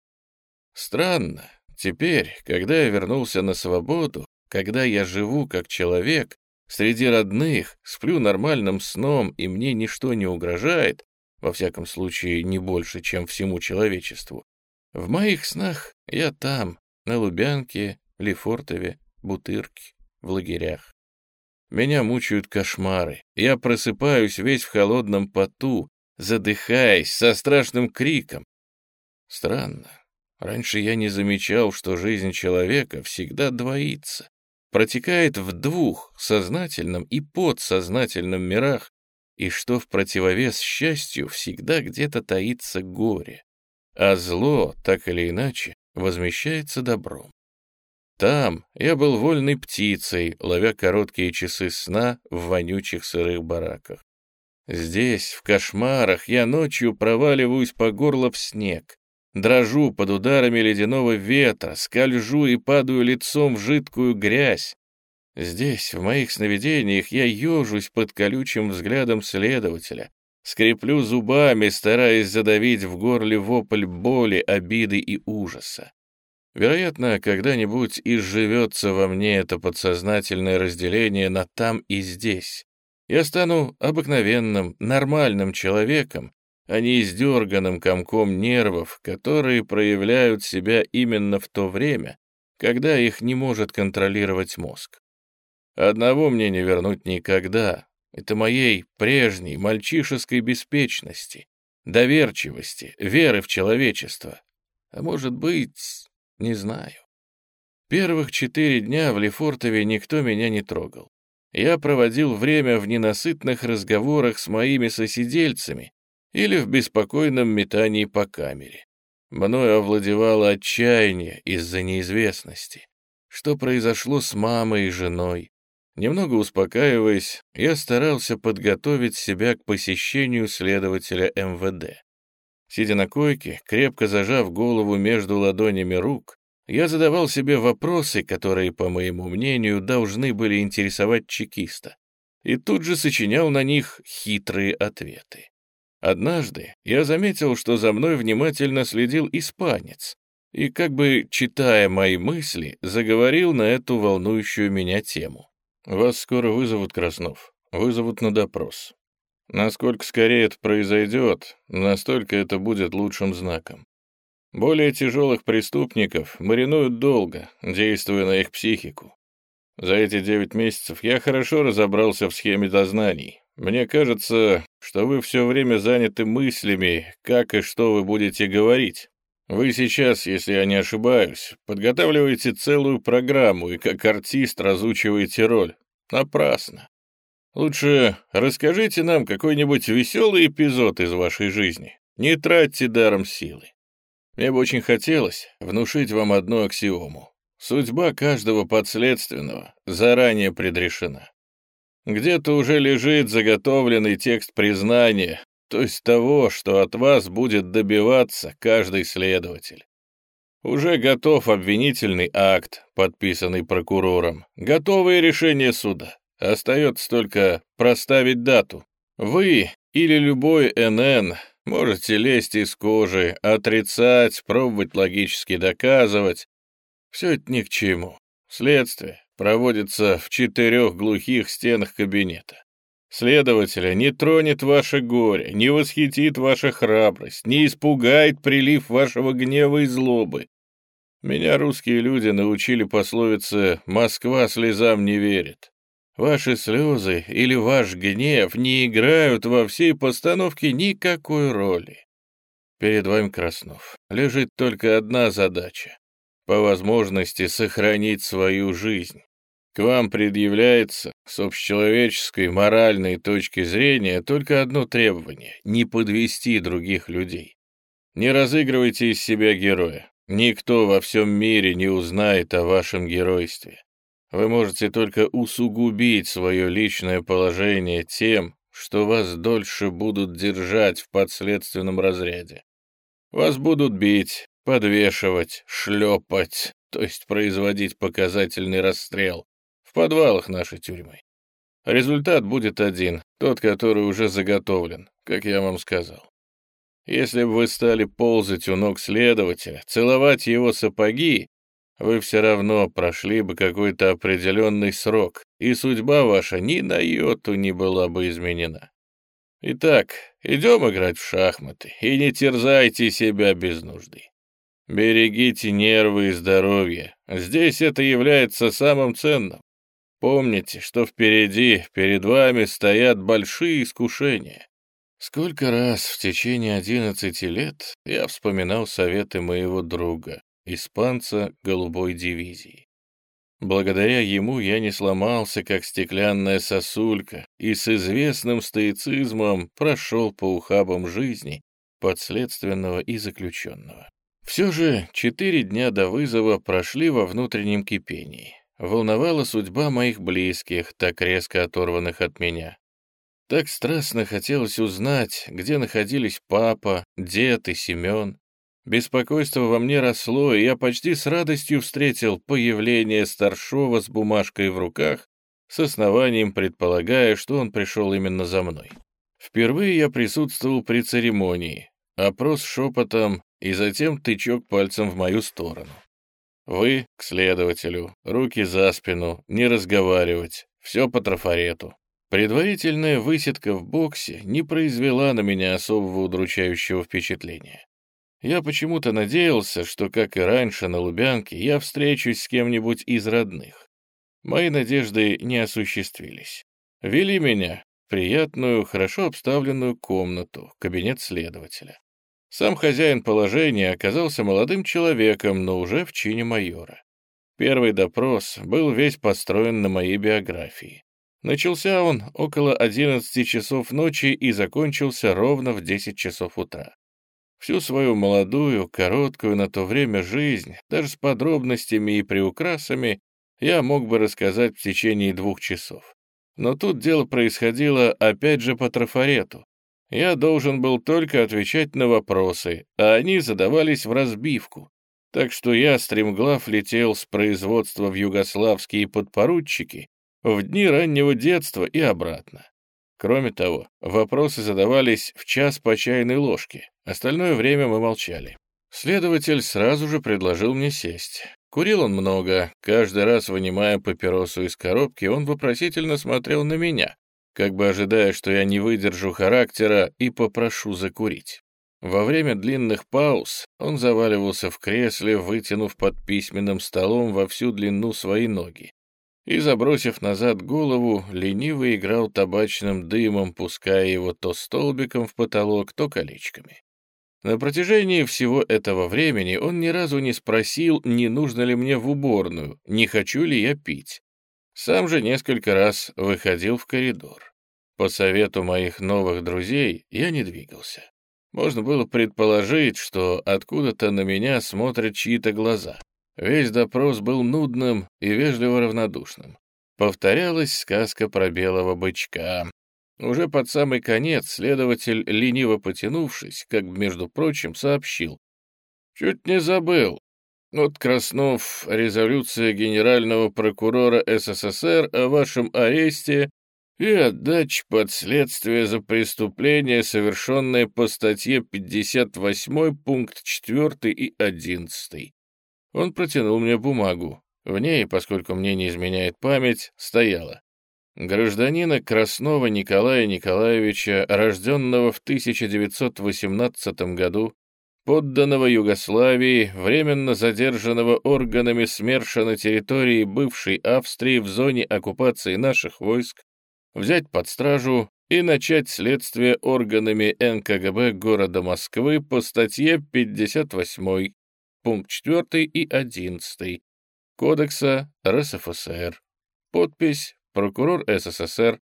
Странно, теперь, когда я вернулся на свободу, когда я живу как человек, среди родных, сплю нормальным сном, и мне ничто не угрожает, во всяком случае не больше, чем всему человечеству, в моих снах я там, на Лубянке, Лефортове, Бутырке, в лагерях. Меня мучают кошмары. Я просыпаюсь весь в холодном поту, задыхаясь, со страшным криком. Странно. Раньше я не замечал, что жизнь человека всегда двоится, протекает в двух, сознательном и подсознательном мирах, и что в противовес счастью всегда где-то таится горе а зло, так или иначе, возмещается добром. Там я был вольной птицей, ловя короткие часы сна в вонючих сырых бараках. Здесь, в кошмарах, я ночью проваливаюсь по горло в снег, дрожу под ударами ледяного ветра, скольжу и падаю лицом в жидкую грязь. Здесь, в моих сновидениях, я ежусь под колючим взглядом следователя, Скреплю зубами, стараясь задавить в горле вопль боли, обиды и ужаса. Вероятно, когда-нибудь изживется во мне это подсознательное разделение на «там» и «здесь». Я стану обыкновенным, нормальным человеком, а не издерганным комком нервов, которые проявляют себя именно в то время, когда их не может контролировать мозг. Одного мне не вернуть никогда, это моей прежней мальчишеской беспечности, доверчивости, веры в человечество. А может быть, не знаю. Первых четыре дня в Лефортове никто меня не трогал. Я проводил время в ненасытных разговорах с моими соседельцами или в беспокойном метании по камере. Мною овладевало отчаяние из-за неизвестности. Что произошло с мамой и женой? Немного успокаиваясь, я старался подготовить себя к посещению следователя МВД. Сидя на койке, крепко зажав голову между ладонями рук, я задавал себе вопросы, которые, по моему мнению, должны были интересовать чекиста, и тут же сочинял на них хитрые ответы. Однажды я заметил, что за мной внимательно следил испанец, и, как бы читая мои мысли, заговорил на эту волнующую меня тему. Вас скоро вызовут, Краснов. Вызовут на допрос. Насколько скорее это произойдет, настолько это будет лучшим знаком. Более тяжелых преступников маринуют долго, действуя на их психику. За эти девять месяцев я хорошо разобрался в схеме дознаний. Мне кажется, что вы все время заняты мыслями, как и что вы будете говорить. Вы сейчас, если я не ошибаюсь, подготавливаете целую программу и как артист разучиваете роль. Напрасно. Лучше расскажите нам какой-нибудь веселый эпизод из вашей жизни. Не тратьте даром силы. Мне бы очень хотелось внушить вам одну аксиому. Судьба каждого подследственного заранее предрешена. Где-то уже лежит заготовленный текст признания, то есть того, что от вас будет добиваться каждый следователь. Уже готов обвинительный акт, подписанный прокурором, готовое решение суда. Остается только проставить дату. Вы или любой НН можете лезть из кожи, отрицать, пробовать логически доказывать. Все это ни к чему. Следствие проводится в четырех глухих стенах кабинета. Следователя не тронет ваше горе, не восхитит ваша храбрость, не испугает прилив вашего гнева и злобы. Меня русские люди научили пословице «Москва слезам не верит». Ваши слезы или ваш гнев не играют во всей постановке никакой роли. Перед вами, Краснов, лежит только одна задача — по возможности сохранить свою жизнь. К вам предъявляется с общечеловеческой моральной точки зрения только одно требование — не подвести других людей. Не разыгрывайте из себя героя. Никто во всем мире не узнает о вашем геройстве. Вы можете только усугубить свое личное положение тем, что вас дольше будут держать в подследственном разряде. Вас будут бить, подвешивать, шлепать, то есть производить показательный расстрел в подвалах нашей тюрьмы. Результат будет один, тот, который уже заготовлен, как я вам сказал. Если бы вы стали ползать у ног следователя, целовать его сапоги, вы все равно прошли бы какой-то определенный срок, и судьба ваша ни на йоту не была бы изменена. Итак, идем играть в шахматы, и не терзайте себя без нужды. Берегите нервы и здоровье, здесь это является самым ценным. Помните, что впереди, перед вами стоят большие искушения. Сколько раз в течение одиннадцати лет я вспоминал советы моего друга, испанца голубой дивизии. Благодаря ему я не сломался, как стеклянная сосулька, и с известным стоицизмом прошел по ухабам жизни подследственного и заключенного. Все же четыре дня до вызова прошли во внутреннем кипении. Волновала судьба моих близких, так резко оторванных от меня. Так страстно хотелось узнать, где находились папа, дед и Семен. Беспокойство во мне росло, и я почти с радостью встретил появление старшего с бумажкой в руках, с основанием предполагая, что он пришел именно за мной. Впервые я присутствовал при церемонии, опрос шепотом и затем тычок пальцем в мою сторону. Вы к следователю, руки за спину, не разговаривать, все по трафарету. Предварительная высидка в боксе не произвела на меня особого удручающего впечатления. Я почему-то надеялся, что, как и раньше на Лубянке, я встречусь с кем-нибудь из родных. Мои надежды не осуществились. Вели меня в приятную, хорошо обставленную комнату, кабинет следователя. Сам хозяин положения оказался молодым человеком, но уже в чине майора. Первый допрос был весь построен на моей биографии. Начался он около 11 часов ночи и закончился ровно в 10 часов утра. Всю свою молодую, короткую на то время жизнь, даже с подробностями и приукрасами, я мог бы рассказать в течение двух часов. Но тут дело происходило опять же по трафарету. Я должен был только отвечать на вопросы, а они задавались в разбивку. Так что я, стремглав, летел с производства в югославские подпоручики в дни раннего детства и обратно. Кроме того, вопросы задавались в час по чайной ложке, остальное время мы молчали. Следователь сразу же предложил мне сесть. Курил он много, каждый раз вынимая папиросу из коробки, он вопросительно смотрел на меня, как бы ожидая, что я не выдержу характера и попрошу закурить. Во время длинных пауз он заваливался в кресле, вытянув под письменным столом во всю длину свои ноги, и, забросив назад голову, лениво играл табачным дымом, пуская его то столбиком в потолок, то колечками. На протяжении всего этого времени он ни разу не спросил, не нужно ли мне в уборную, не хочу ли я пить. Сам же несколько раз выходил в коридор. По совету моих новых друзей я не двигался. Можно было предположить, что откуда-то на меня смотрят чьи-то глаза. Весь допрос был нудным и вежливо равнодушным. Повторялась сказка про белого бычка. Уже под самый конец следователь, лениво потянувшись, как, между прочим, сообщил. «Чуть не забыл. Вот Краснов, резолюция Генерального прокурора СССР о вашем аресте и отдаче под следствие за преступление, совершенное по статье 58 пункт 4 и 11. Он протянул мне бумагу. В ней, поскольку мне не изменяет память, стояло гражданина Краснова Николая Николаевича, рожденного в 1918 году, подданного Югославии, временно задержанного органами СМЕРШа на территории бывшей Австрии в зоне оккупации наших войск, взять под стражу и начать следствие органами НКГБ города Москвы по статье 58, пункт 4 и 11 Кодекса РСФСР. Подпись Прокурор СССР.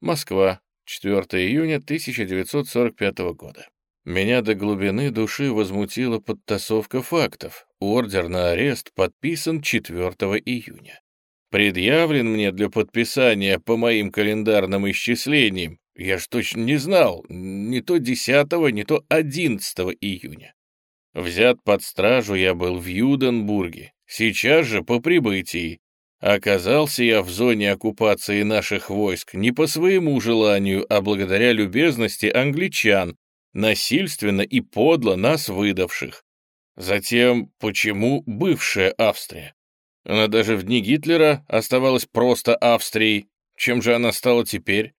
Москва. 4 июня 1945 года. Меня до глубины души возмутила подтасовка фактов. Ордер на арест подписан 4 июня. Предъявлен мне для подписания по моим календарным исчислениям. Я ж точно не знал, не то 10, не то 11 июня. Взят под стражу я был в Юденбурге. Сейчас же по прибытии Оказался я в зоне оккупации наших войск не по своему желанию, а благодаря любезности англичан, насильственно и подло нас выдавших. Затем, почему бывшая Австрия? Она даже в дни Гитлера оставалась просто Австрией. Чем же она стала теперь?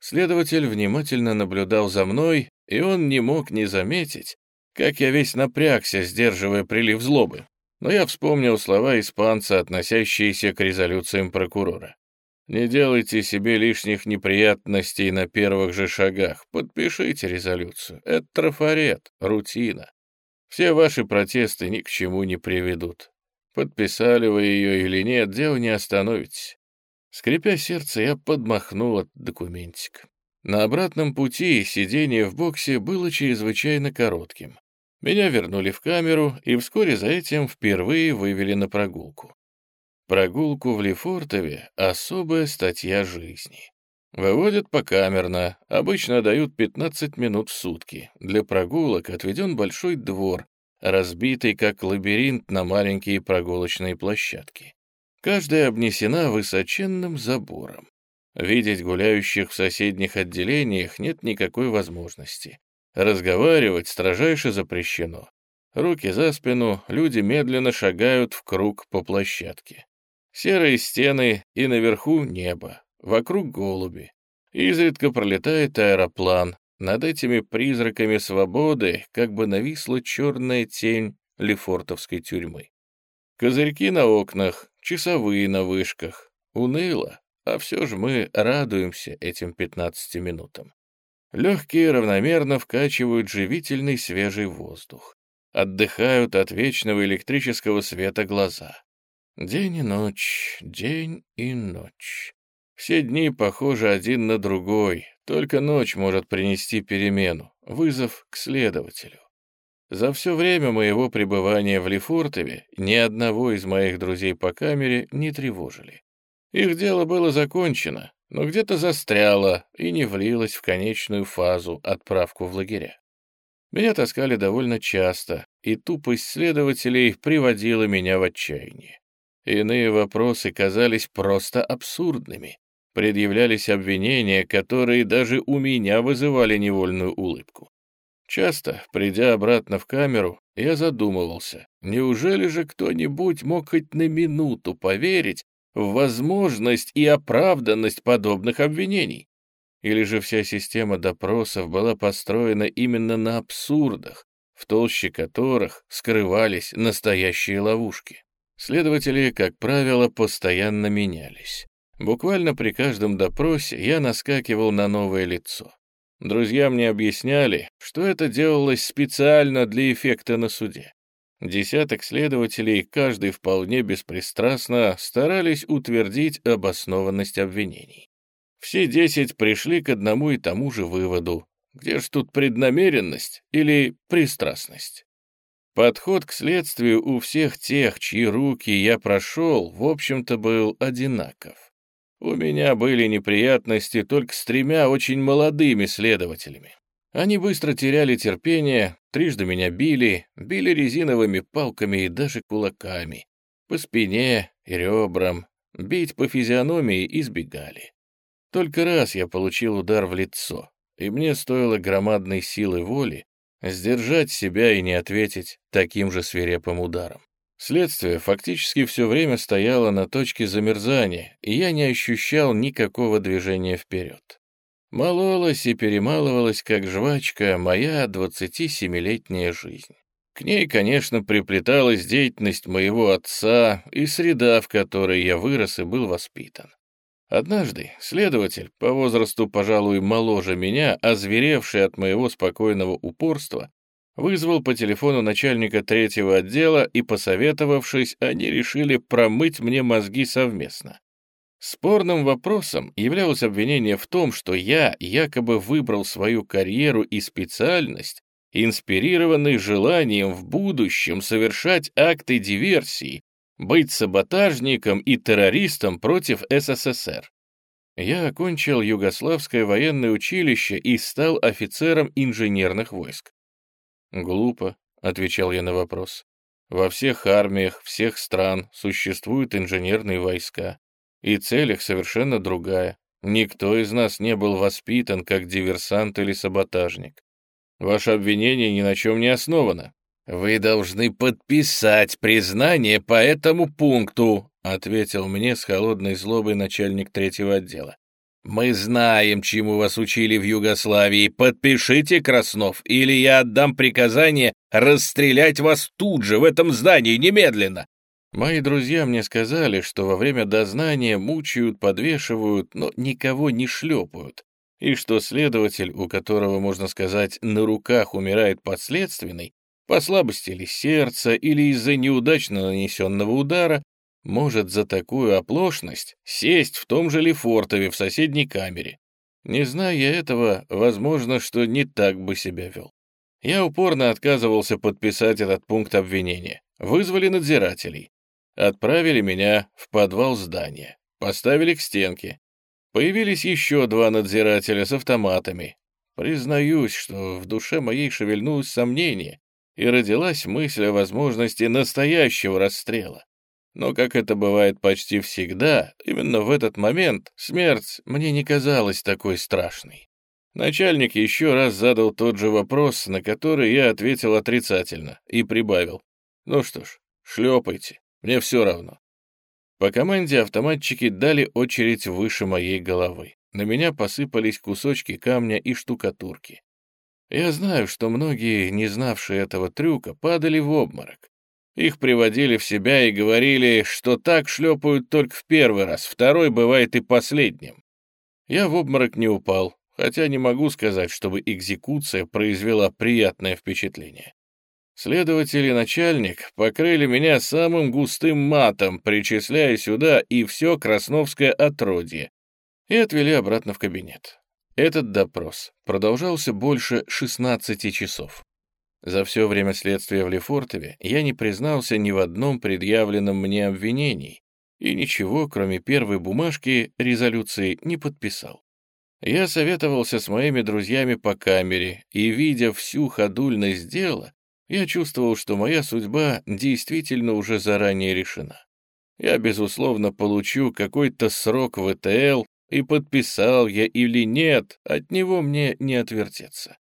Следователь внимательно наблюдал за мной, и он не мог не заметить, как я весь напрягся, сдерживая прилив злобы но я вспомнил слова испанца, относящиеся к резолюциям прокурора. «Не делайте себе лишних неприятностей на первых же шагах. Подпишите резолюцию. Это трафарет, рутина. Все ваши протесты ни к чему не приведут. Подписали вы ее или нет, дело не остановите». Скрипя сердце, я подмахнул от документик. На обратном пути сидение в боксе было чрезвычайно коротким. Меня вернули в камеру и вскоре за этим впервые вывели на прогулку. Прогулку в Лефортове — особая статья жизни. Выводят покамерно, обычно дают 15 минут в сутки. Для прогулок отведен большой двор, разбитый как лабиринт на маленькие прогулочные площадки. Каждая обнесена высоченным забором. Видеть гуляющих в соседних отделениях нет никакой возможности. Разговаривать строжайше запрещено. Руки за спину, люди медленно шагают в круг по площадке. Серые стены и наверху небо, вокруг голуби. Изредка пролетает аэроплан. Над этими призраками свободы как бы нависла черная тень Лефортовской тюрьмы. Козырьки на окнах, часовые на вышках. Уныло, а все же мы радуемся этим 15 минутам. Легкие равномерно вкачивают живительный свежий воздух. Отдыхают от вечного электрического света глаза. День и ночь, день и ночь. Все дни похожи один на другой, только ночь может принести перемену, вызов к следователю. За все время моего пребывания в Лефортове ни одного из моих друзей по камере не тревожили. Их дело было закончено, но где-то застряла и не влилась в конечную фазу отправку в лагеря. Меня таскали довольно часто, и тупость следователей приводила меня в отчаяние. Иные вопросы казались просто абсурдными. Предъявлялись обвинения, которые даже у меня вызывали невольную улыбку. Часто, придя обратно в камеру, я задумывался, неужели же кто-нибудь мог хоть на минуту поверить, в возможность и оправданность подобных обвинений? Или же вся система допросов была построена именно на абсурдах, в толще которых скрывались настоящие ловушки? Следователи, как правило, постоянно менялись. Буквально при каждом допросе я наскакивал на новое лицо. Друзья мне объясняли, что это делалось специально для эффекта на суде. Десяток следователей, каждый вполне беспристрастно, старались утвердить обоснованность обвинений. Все десять пришли к одному и тому же выводу. Где ж тут преднамеренность или пристрастность? Подход к следствию у всех тех, чьи руки я прошел, в общем-то, был одинаков. У меня были неприятности только с тремя очень молодыми следователями. Они быстро теряли терпение, трижды меня били, били резиновыми палками и даже кулаками. По спине и ребрам, бить по физиономии избегали. Только раз я получил удар в лицо, и мне стоило громадной силы воли сдержать себя и не ответить таким же свирепым ударом. Следствие фактически все время стояло на точке замерзания, и я не ощущал никакого движения вперед. Мололась и перемалывалась, как жвачка, моя 27-летняя жизнь. К ней, конечно, приплеталась деятельность моего отца и среда, в которой я вырос и был воспитан. Однажды следователь, по возрасту, пожалуй, моложе меня, озверевший от моего спокойного упорства, вызвал по телефону начальника третьего отдела и, посоветовавшись, они решили промыть мне мозги совместно. Спорным вопросом являлось обвинение в том, что я якобы выбрал свою карьеру и специальность, инспирированный желанием в будущем совершать акты диверсии, быть саботажником и террористом против СССР. Я окончил Югославское военное училище и стал офицером инженерных войск. «Глупо», — отвечал я на вопрос. «Во всех армиях всех стран существуют инженерные войска и цель их совершенно другая. Никто из нас не был воспитан как диверсант или саботажник. Ваше обвинение ни на чем не основано. Вы должны подписать признание по этому пункту, ответил мне с холодной злобой начальник третьего отдела. Мы знаем, чему вас учили в Югославии. Подпишите, Краснов, или я отдам приказание расстрелять вас тут же, в этом здании, немедленно. Мои друзья мне сказали, что во время дознания мучают, подвешивают, но никого не шлепают, и что следователь, у которого, можно сказать, на руках умирает подследственный, по слабости ли сердца или из-за неудачно нанесенного удара, может за такую оплошность сесть в том же Лефортове в соседней камере. Не зная этого, возможно, что не так бы себя вел. Я упорно отказывался подписать этот пункт обвинения. Вызвали надзирателей. Отправили меня в подвал здания, поставили к стенке. Появились еще два надзирателя с автоматами. Признаюсь, что в душе моей шевельнулось сомнение, и родилась мысль о возможности настоящего расстрела. Но, как это бывает почти всегда, именно в этот момент смерть мне не казалась такой страшной. Начальник еще раз задал тот же вопрос, на который я ответил отрицательно, и прибавил. «Ну что ж, шлепайте, мне все равно. По команде автоматчики дали очередь выше моей головы. На меня посыпались кусочки камня и штукатурки. Я знаю, что многие, не знавшие этого трюка, падали в обморок. Их приводили в себя и говорили, что так шлепают только в первый раз, второй бывает и последним. Я в обморок не упал, хотя не могу сказать, чтобы экзекуция произвела приятное впечатление. Следователь и начальник покрыли меня самым густым матом, причисляя сюда и все красновское отродье, и отвели обратно в кабинет. Этот допрос продолжался больше 16 часов. За все время следствия в Лефортове я не признался ни в одном предъявленном мне обвинении и ничего, кроме первой бумажки, резолюции не подписал. Я советовался с моими друзьями по камере и, видя всю ходульность дела, я чувствовал, что моя судьба действительно уже заранее решена. Я, безусловно, получу какой-то срок в ЭТЛ, и подписал я или нет, от него мне не отвертеться.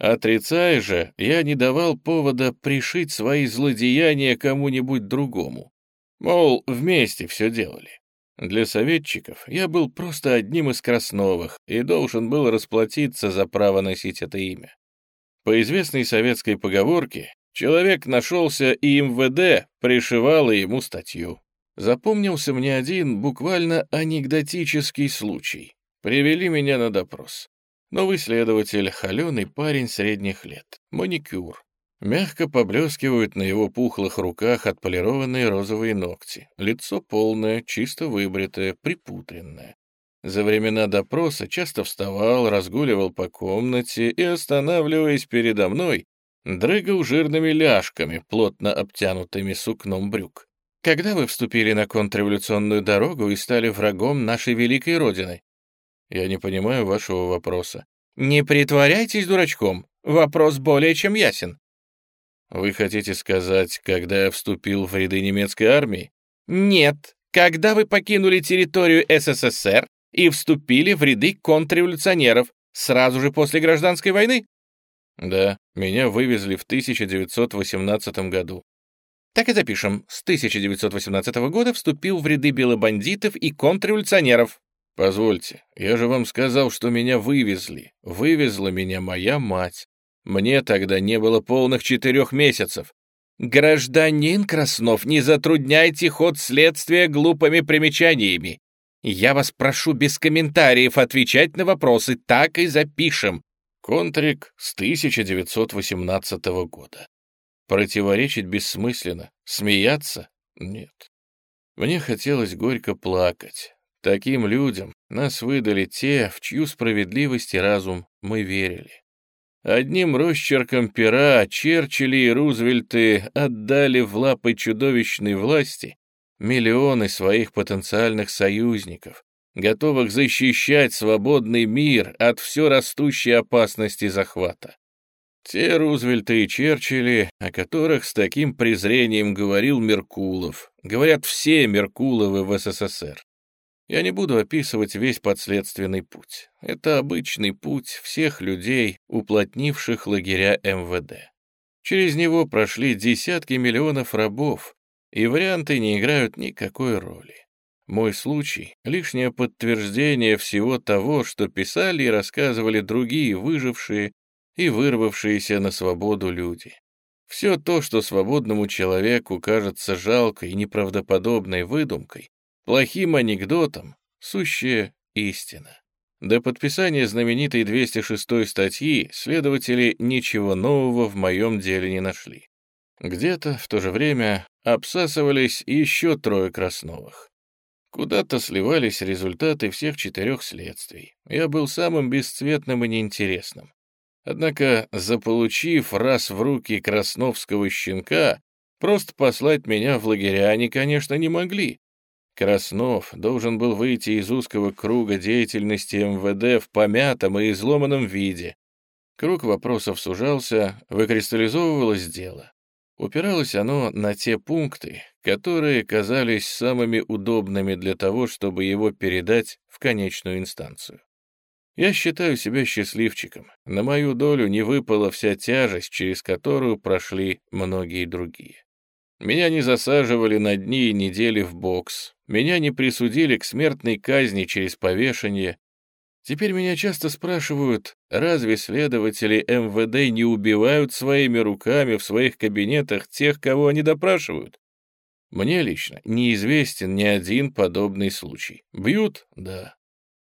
Отрицая же, я не давал повода пришить свои злодеяния кому-нибудь другому. Мол, вместе все делали. Для советчиков я был просто одним из Красновых и должен был расплатиться за право носить это имя. По известной советской поговорке, человек нашелся и МВД пришивало ему статью. Запомнился мне один буквально анекдотический случай. Привели меня на допрос. Новый следователь, холеный парень средних лет, маникюр. Мягко поблескивают на его пухлых руках отполированные розовые ногти. Лицо полное, чисто выбритое, припутренное. За времена допроса часто вставал, разгуливал по комнате и, останавливаясь передо мной, дрыгал жирными ляжками, плотно обтянутыми сукном брюк. «Когда вы вступили на контрреволюционную дорогу и стали врагом нашей великой Родины?» «Я не понимаю вашего вопроса».
Не притворяйтесь дурачком. Вопрос более чем ясен.
Вы хотите сказать, когда я вступил в ряды немецкой армии?
Нет, когда вы покинули территорию СССР и вступили в ряды контрреволюционеров сразу же после гражданской войны?
Да, меня вывезли в 1918 году.
Так и запишем. С 1918 года вступил в ряды белобандитов и контрреволюционеров.
Позвольте, я же вам сказал, что меня вывезли. Вывезла меня моя мать. Мне тогда не было полных четырех месяцев.
Гражданин Краснов, не затрудняйте ход следствия глупыми примечаниями. Я вас прошу без комментариев отвечать на вопросы, так и запишем.
Контрик с 1918 года. Противоречить бессмысленно, смеяться — нет. Мне хотелось горько плакать. Таким людям нас выдали те, в чью справедливость и разум мы верили. Одним росчерком пера Черчилли и Рузвельты отдали в лапы чудовищной власти миллионы своих потенциальных союзников, готовых защищать свободный мир от все растущей опасности захвата. Те Рузвельты и Черчилли, о которых с таким презрением говорил Меркулов, говорят все Меркуловы в СССР. Я не буду описывать весь подследственный путь. Это обычный путь всех людей, уплотнивших лагеря МВД. Через него прошли десятки миллионов рабов, и варианты не играют никакой роли. Мой случай — лишнее подтверждение всего того, что писали и рассказывали другие выжившие и вырвавшиеся на свободу люди. Все то, что свободному человеку кажется жалкой и неправдоподобной выдумкой, плохим анекдотом, сущая истина. До подписания знаменитой 206 статьи следователи ничего нового в моем деле не нашли. Где-то в то же время обсасывались еще трое Красновых. Куда-то сливались результаты всех четырех следствий. Я был самым бесцветным и неинтересным. Однако, заполучив раз в руки красновского щенка, просто послать меня в лагеря они, конечно, не могли, Краснов должен был выйти из узкого круга деятельности МВД в помятом и изломанном виде. Круг вопросов сужался, выкристаллизовывалось дело. Упиралось оно на те пункты, которые казались самыми удобными для того, чтобы его передать в конечную инстанцию. Я считаю себя счастливчиком. На мою долю не выпала вся тяжесть, через которую прошли многие другие. Меня не засаживали на дни и недели в бокс, меня не присудили к смертной казни через повешение. Теперь меня часто спрашивают, разве следователи МВД не убивают своими руками в своих кабинетах тех, кого они допрашивают? Мне лично неизвестен ни один подобный случай. Бьют? Да.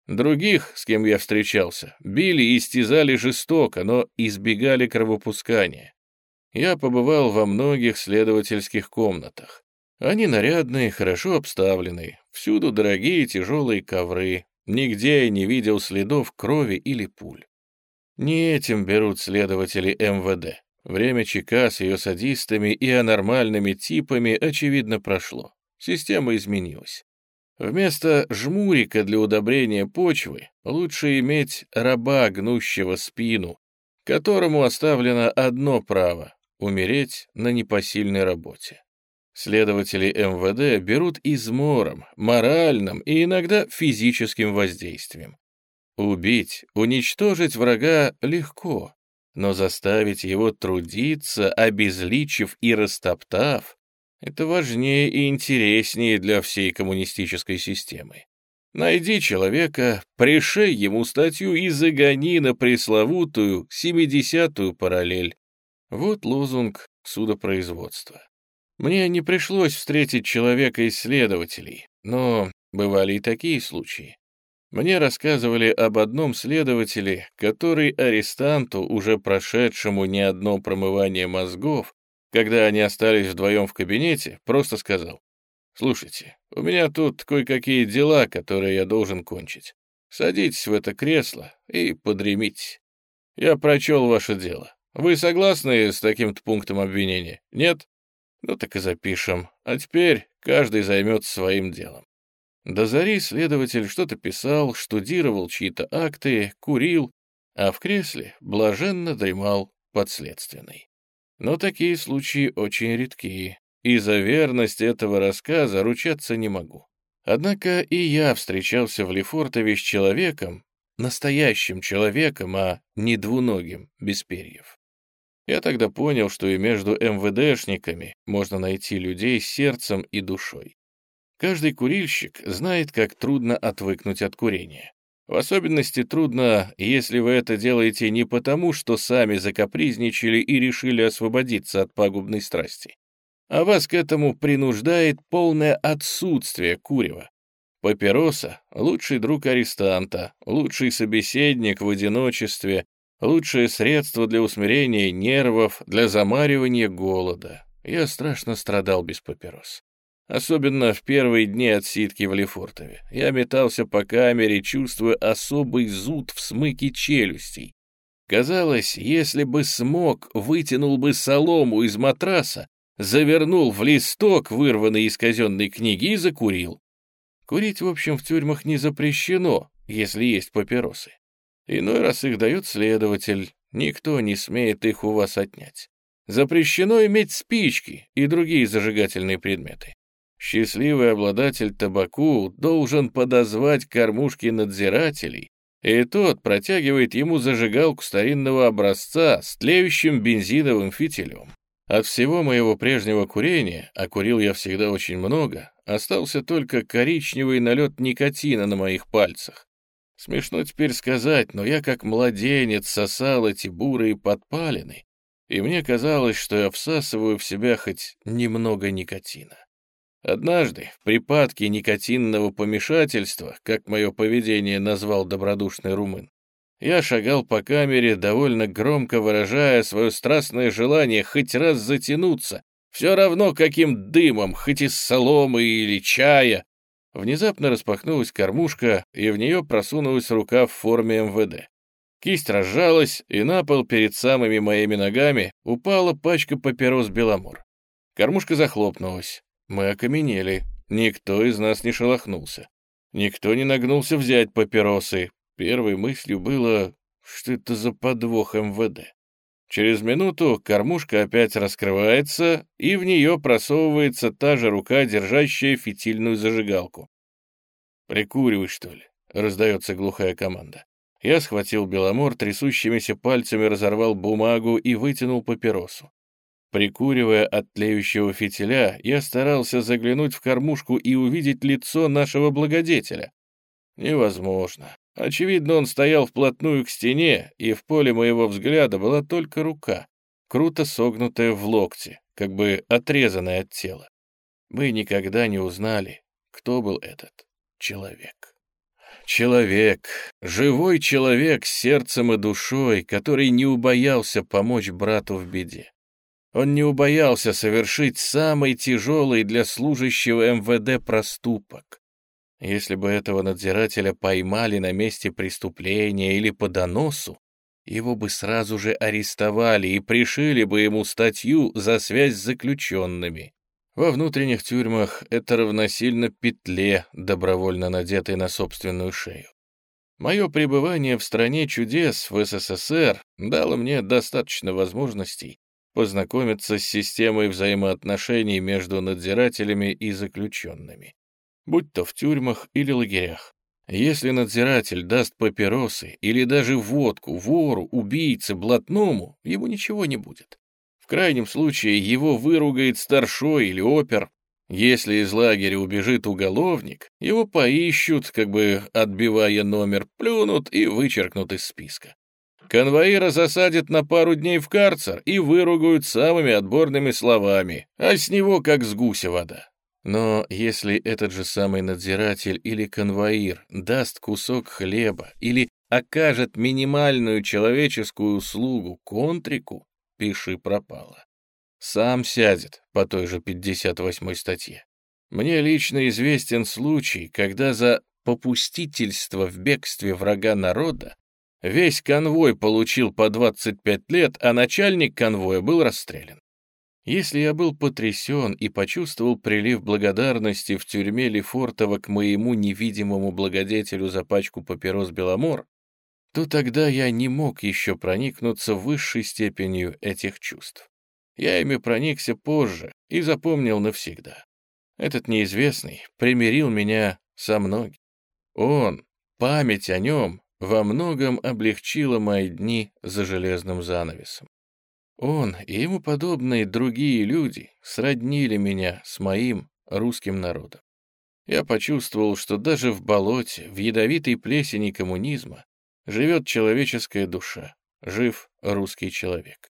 Других, с кем я встречался, били и истязали жестоко, но избегали кровопускания. Я побывал во многих следовательских комнатах. Они нарядные, хорошо обставленные, всюду дорогие тяжелые ковры, нигде я не видел следов крови или пуль. Не этим берут следователи МВД. Время ЧК с ее садистами и анормальными типами, очевидно, прошло. Система изменилась. Вместо жмурика для удобрения почвы лучше иметь раба, гнущего спину, которому оставлено одно право умереть на непосильной работе. Следователи МВД берут измором, моральным и иногда физическим воздействием. Убить, уничтожить врага легко, но заставить его трудиться, обезличив и растоптав, это важнее и интереснее для всей коммунистической системы. Найди человека, пришей ему статью и загони на пресловутую 70-ю параллель. Вот лозунг судопроизводства. Мне не пришлось встретить человека-исследователей, но бывали и такие случаи. Мне рассказывали об одном следователе, который арестанту, уже прошедшему не одно промывание мозгов, когда они остались вдвоем в кабинете, просто сказал, «Слушайте, у меня тут кое-какие дела, которые я должен кончить. Садитесь в это кресло и подремите. Я прочел ваше дело. Вы согласны с таким-то пунктом обвинения? Нет? Ну так и запишем. А теперь каждый займется своим делом. До зари следователь что-то писал, штудировал чьи-то акты, курил, а в кресле блаженно дремал подследственный. Но такие случаи очень редкие, и за верность этого рассказа ручаться не могу. Однако и я встречался в Лефортове с человеком, настоящим человеком, а не двуногим, без перьев. Я тогда понял, что и между МВДшниками можно найти людей с сердцем и душой. Каждый курильщик знает, как трудно отвыкнуть от курения. В особенности трудно, если вы это делаете не потому, что сами закапризничали и решили освободиться от пагубной страсти, а вас к этому принуждает полное отсутствие курева. Папироса — лучший друг арестанта, лучший собеседник в одиночестве, лучшее средство для усмирения нервов, для замаривания голода. Я страшно страдал без папирос. Особенно в первые дни отсидки в Лефортове. Я метался по камере, чувствуя особый зуд в смыке челюстей. Казалось, если бы смог, вытянул бы солому из матраса, завернул в листок, вырванный из казенной книги, и закурил. Курить, в общем, в тюрьмах не запрещено, если есть папиросы. Иной раз их дает следователь, никто не смеет их у вас отнять. Запрещено иметь спички и другие зажигательные предметы. Счастливый обладатель табаку должен подозвать кормушки надзирателей, и тот протягивает ему зажигалку старинного образца с тлеющим бензиновым фитилем. От всего моего прежнего курения, а курил я всегда очень много, остался только коричневый налет никотина на моих пальцах. Смешно теперь сказать, но я как младенец сосал эти бурые подпалины, и мне казалось, что я всасываю в себя хоть немного никотина. Однажды, в припадке никотинного помешательства, как мое поведение назвал добродушный румын, я шагал по камере, довольно громко выражая свое страстное желание хоть раз затянуться, все равно каким дымом, хоть из соломы или чая. Внезапно распахнулась кормушка, и в нее просунулась рука в форме МВД. Кисть разжалась, и на пол перед самыми моими ногами упала пачка папирос «Беломор». Кормушка захлопнулась. Мы окаменели. Никто из нас не шелохнулся. Никто не нагнулся взять папиросы. Первой мыслью было, что это за подвох МВД. Через минуту кормушка опять раскрывается, и в нее просовывается та же рука, держащая фитильную зажигалку. «Прикуривай, что ли?» — раздается глухая команда. Я схватил Беломор, трясущимися пальцами разорвал бумагу и вытянул папиросу. Прикуривая от тлеющего фитиля, я старался заглянуть в кормушку и увидеть лицо нашего благодетеля. Невозможно. Очевидно, он стоял вплотную к стене, и в поле моего взгляда была только рука, круто согнутая в локте, как бы отрезанная от тела. Мы никогда не узнали, кто был этот человек. Человек, живой человек с сердцем и душой, который не убоялся помочь брату в беде. Он не убоялся совершить самый тяжелый для служащего МВД проступок. Если бы этого надзирателя поймали на месте преступления или по доносу, его бы сразу же арестовали и пришили бы ему статью за связь с заключенными. Во внутренних тюрьмах это равносильно петле, добровольно надетой на собственную шею. Мое пребывание в стране чудес в СССР дало мне достаточно возможностей познакомиться с системой взаимоотношений между надзирателями и заключенными, будь то в тюрьмах или лагерях. Если надзиратель даст папиросы или даже водку вору, убийце, блатному, ему ничего не будет. В крайнем случае его выругает старшой или опер. Если из лагеря убежит уголовник, его поищут, как бы отбивая номер, плюнут и вычеркнут из списка. Конвоира засадят на пару дней в карцер и выругают самыми отборными словами, а с него как с гуся вода. Но если этот же самый надзиратель или конвоир даст кусок хлеба или окажет минимальную человеческую услугу контрику, пиши пропало. Сам сядет по той же 58 статье. Мне лично известен случай, когда за попустительство в бегстве врага народа Весь конвой получил по 25 лет, а начальник конвоя был расстрелян. Если я был потрясен и почувствовал прилив благодарности в тюрьме Лефортово к моему невидимому благодетелю за пачку папирос «Беломор», то тогда я не мог еще проникнуться высшей степенью этих чувств. Я ими проникся позже и запомнил навсегда. Этот неизвестный примирил меня со многим. Он, память о нем, во многом облегчила мои дни за железным занавесом. Он и ему подобные другие люди сроднили меня с моим русским народом. Я почувствовал, что даже в болоте, в ядовитой плесени коммунизма живет человеческая душа, жив русский человек.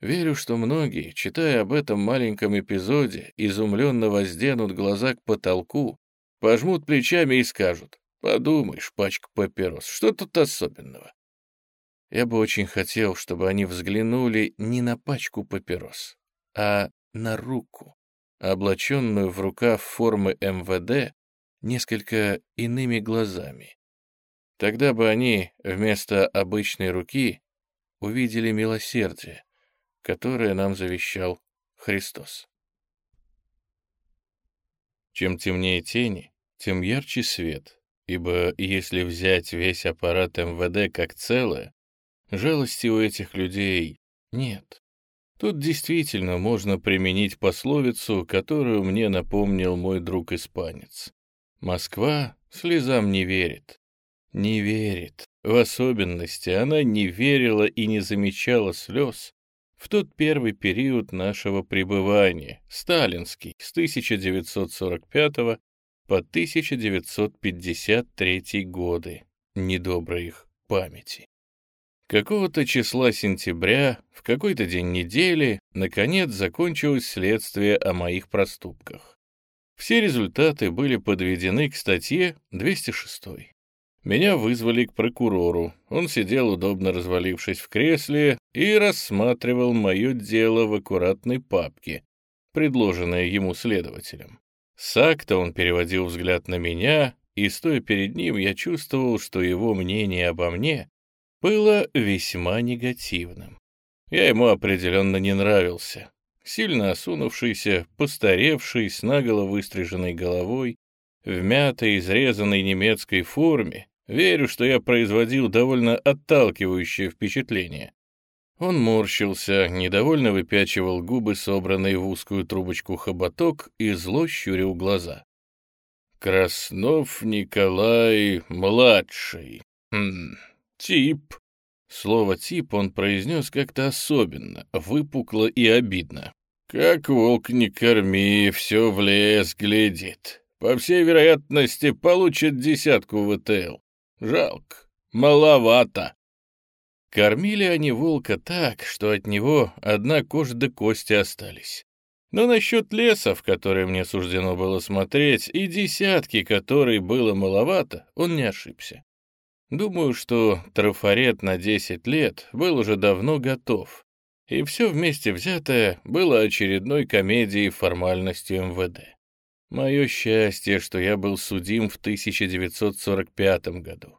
Верю, что многие, читая об этом маленьком эпизоде, изумленно возденут глаза к потолку, пожмут плечами и скажут, подумаешь, пачка папирос, что тут особенного? Я бы очень хотел, чтобы они взглянули не на пачку папирос, а на руку, облаченную в рукав формы МВД несколько иными глазами. Тогда бы они вместо обычной руки увидели милосердие, которое нам завещал Христос. Чем темнее тени, тем ярче свет, ибо если взять весь аппарат МВД как целое, жалости у этих людей нет. Тут действительно можно применить пословицу, которую мне напомнил мой друг-испанец. Москва слезам не верит. Не верит. В особенности она не верила и не замечала слез в тот первый период нашего пребывания, сталинский, с 1945 по 1953 годы, недоброй их памяти. Какого-то числа сентября, в какой-то день недели, наконец закончилось следствие о моих проступках. Все результаты были подведены к статье 206. Меня вызвали к прокурору. Он сидел, удобно развалившись в кресле, и рассматривал мое дело в аккуратной папке, предложенное ему следователем. С акта он переводил взгляд на меня, и, стоя перед ним, я чувствовал, что его мнение обо мне было весьма негативным. Я ему определенно не нравился. Сильно осунувшийся, постаревший, с наголо выстриженной головой, в мятой, изрезанной немецкой форме, верю, что я производил довольно отталкивающее впечатление. Он морщился, недовольно выпячивал губы, собранные в узкую трубочку хоботок, и зло щурил глаза. «Краснов Николай младший. Хм, «Тип». Слово «тип» он произнес как-то особенно, выпукло и обидно. «Как волк не корми, все в лес глядит. По всей вероятности, получит десятку ВТЛ. Жалко, маловато». Кормили они волка так, что от него одна кожа до кости остались. Но насчет леса, в который мне суждено было смотреть, и десятки, которой было маловато, он не ошибся. Думаю, что трафарет на 10 лет был уже давно готов, и все вместе взятое было очередной комедией формальности МВД. Мое счастье, что я был судим в 1945 году.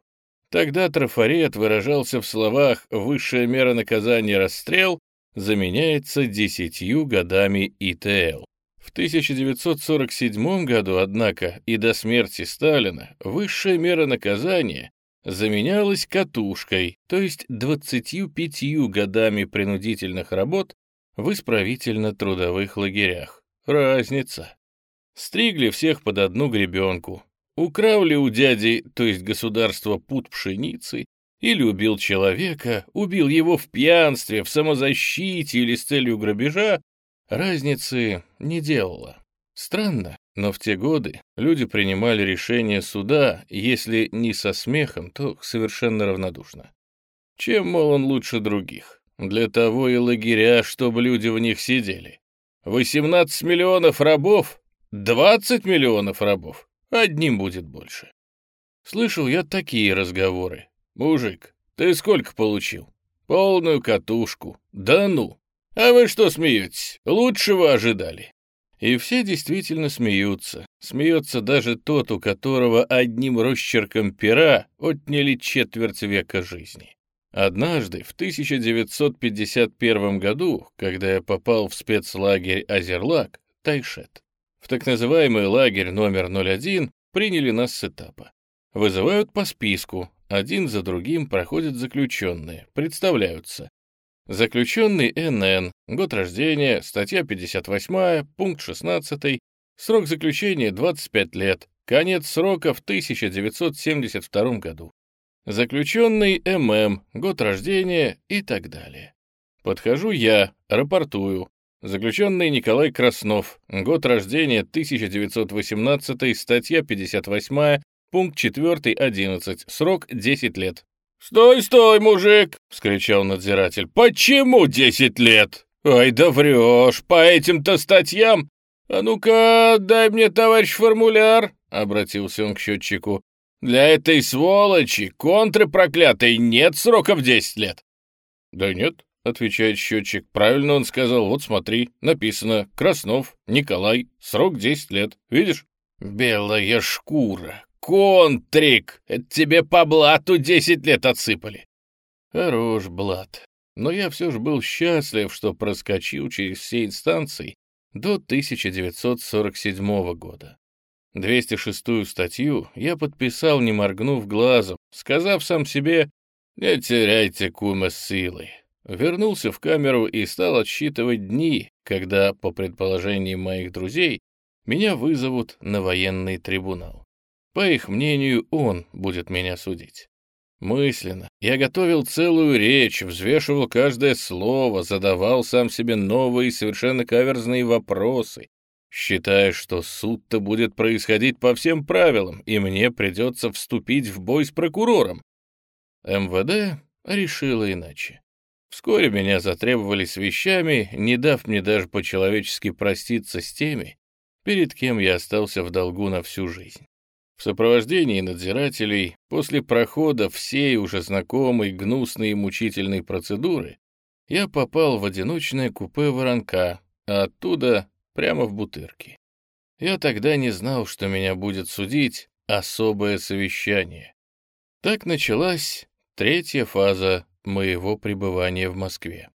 Тогда трафарет выражался в словах «высшая мера наказания расстрел» заменяется десятью годами ИТЛ. В 1947 году, однако, и до смерти Сталина высшая мера наказания заменялась катушкой, то есть 25 годами принудительных работ в исправительно-трудовых лагерях. Разница. Стригли всех под одну гребенку. Украли у дяди, то есть государства, пут пшеницы, или убил человека, убил его в пьянстве, в самозащите или с целью грабежа, разницы не делало. Странно, но в те годы люди принимали решение суда, если не со смехом, то совершенно равнодушно. Чем, мол, он лучше других? Для того и лагеря, чтобы люди в них сидели. 18 миллионов рабов? 20 миллионов рабов? Одним будет больше. Слышал я такие разговоры. «Мужик, ты сколько получил?» «Полную катушку. Да ну! А вы что смеетесь? Лучшего ожидали. И все действительно смеются. Смеется даже тот, у которого одним росчерком пера отняли четверть века жизни. Однажды, в 1951 году, когда я попал в спецлагерь Азерлак, Тайшет, в так называемый лагерь номер 01 приняли нас с этапа. Вызывают по списку, один за другим проходят заключенные, представляются. Заключенный НН, год рождения, статья 58, пункт 16, срок заключения 25 лет, конец срока в 1972 году. Заключенный ММ, год рождения и так далее. Подхожу я, рапортую. Заключенный Николай Краснов, год рождения 1918, статья 58, пункт 4, 11, срок 10 лет. «Стой, стой, мужик!» — вскричал надзиратель. «Почему 10 лет? Ай да врешь, по этим-то статьям! А ну-ка, дай мне, товарищ, формуляр!» — обратился он к счетчику. «Для этой сволочи, контры проклятой, нет срока в 10 лет!» «Да нет, — отвечает счетчик. «Правильно он сказал. Вот смотри, написано. Краснов, Николай, срок 10 лет. Видишь?» «Белая шкура! Контрик! Это тебе по блату 10 лет отсыпали!» Хорош блат. Но я все же был счастлив, что проскочил через все инстанции до 1947 года. 206-ю статью я подписал, не моргнув глазом, сказав сам себе «Не теряйте кума силой, Вернулся в камеру и стал отсчитывать дни, когда, по предположениям моих друзей, меня вызовут на военный трибунал. По их мнению, он будет меня судить. Мысленно я готовил целую речь, взвешивал каждое слово, задавал сам себе новые совершенно каверзные вопросы, считая, что суд-то будет происходить по всем правилам, и мне придется вступить в бой с прокурором. МВД решило иначе. Вскоре меня затребовали с вещами, не дав мне даже по-человечески проститься с теми, перед кем я остался в долгу на всю жизнь. В сопровождении надзирателей, после прохода всей уже знакомой гнусной и мучительной процедуры, я попал в одиночное купе воронка, а оттуда прямо в бутырки. Я тогда не знал, что меня будет судить особое совещание. Так началась третья фаза моего пребывания в Москве.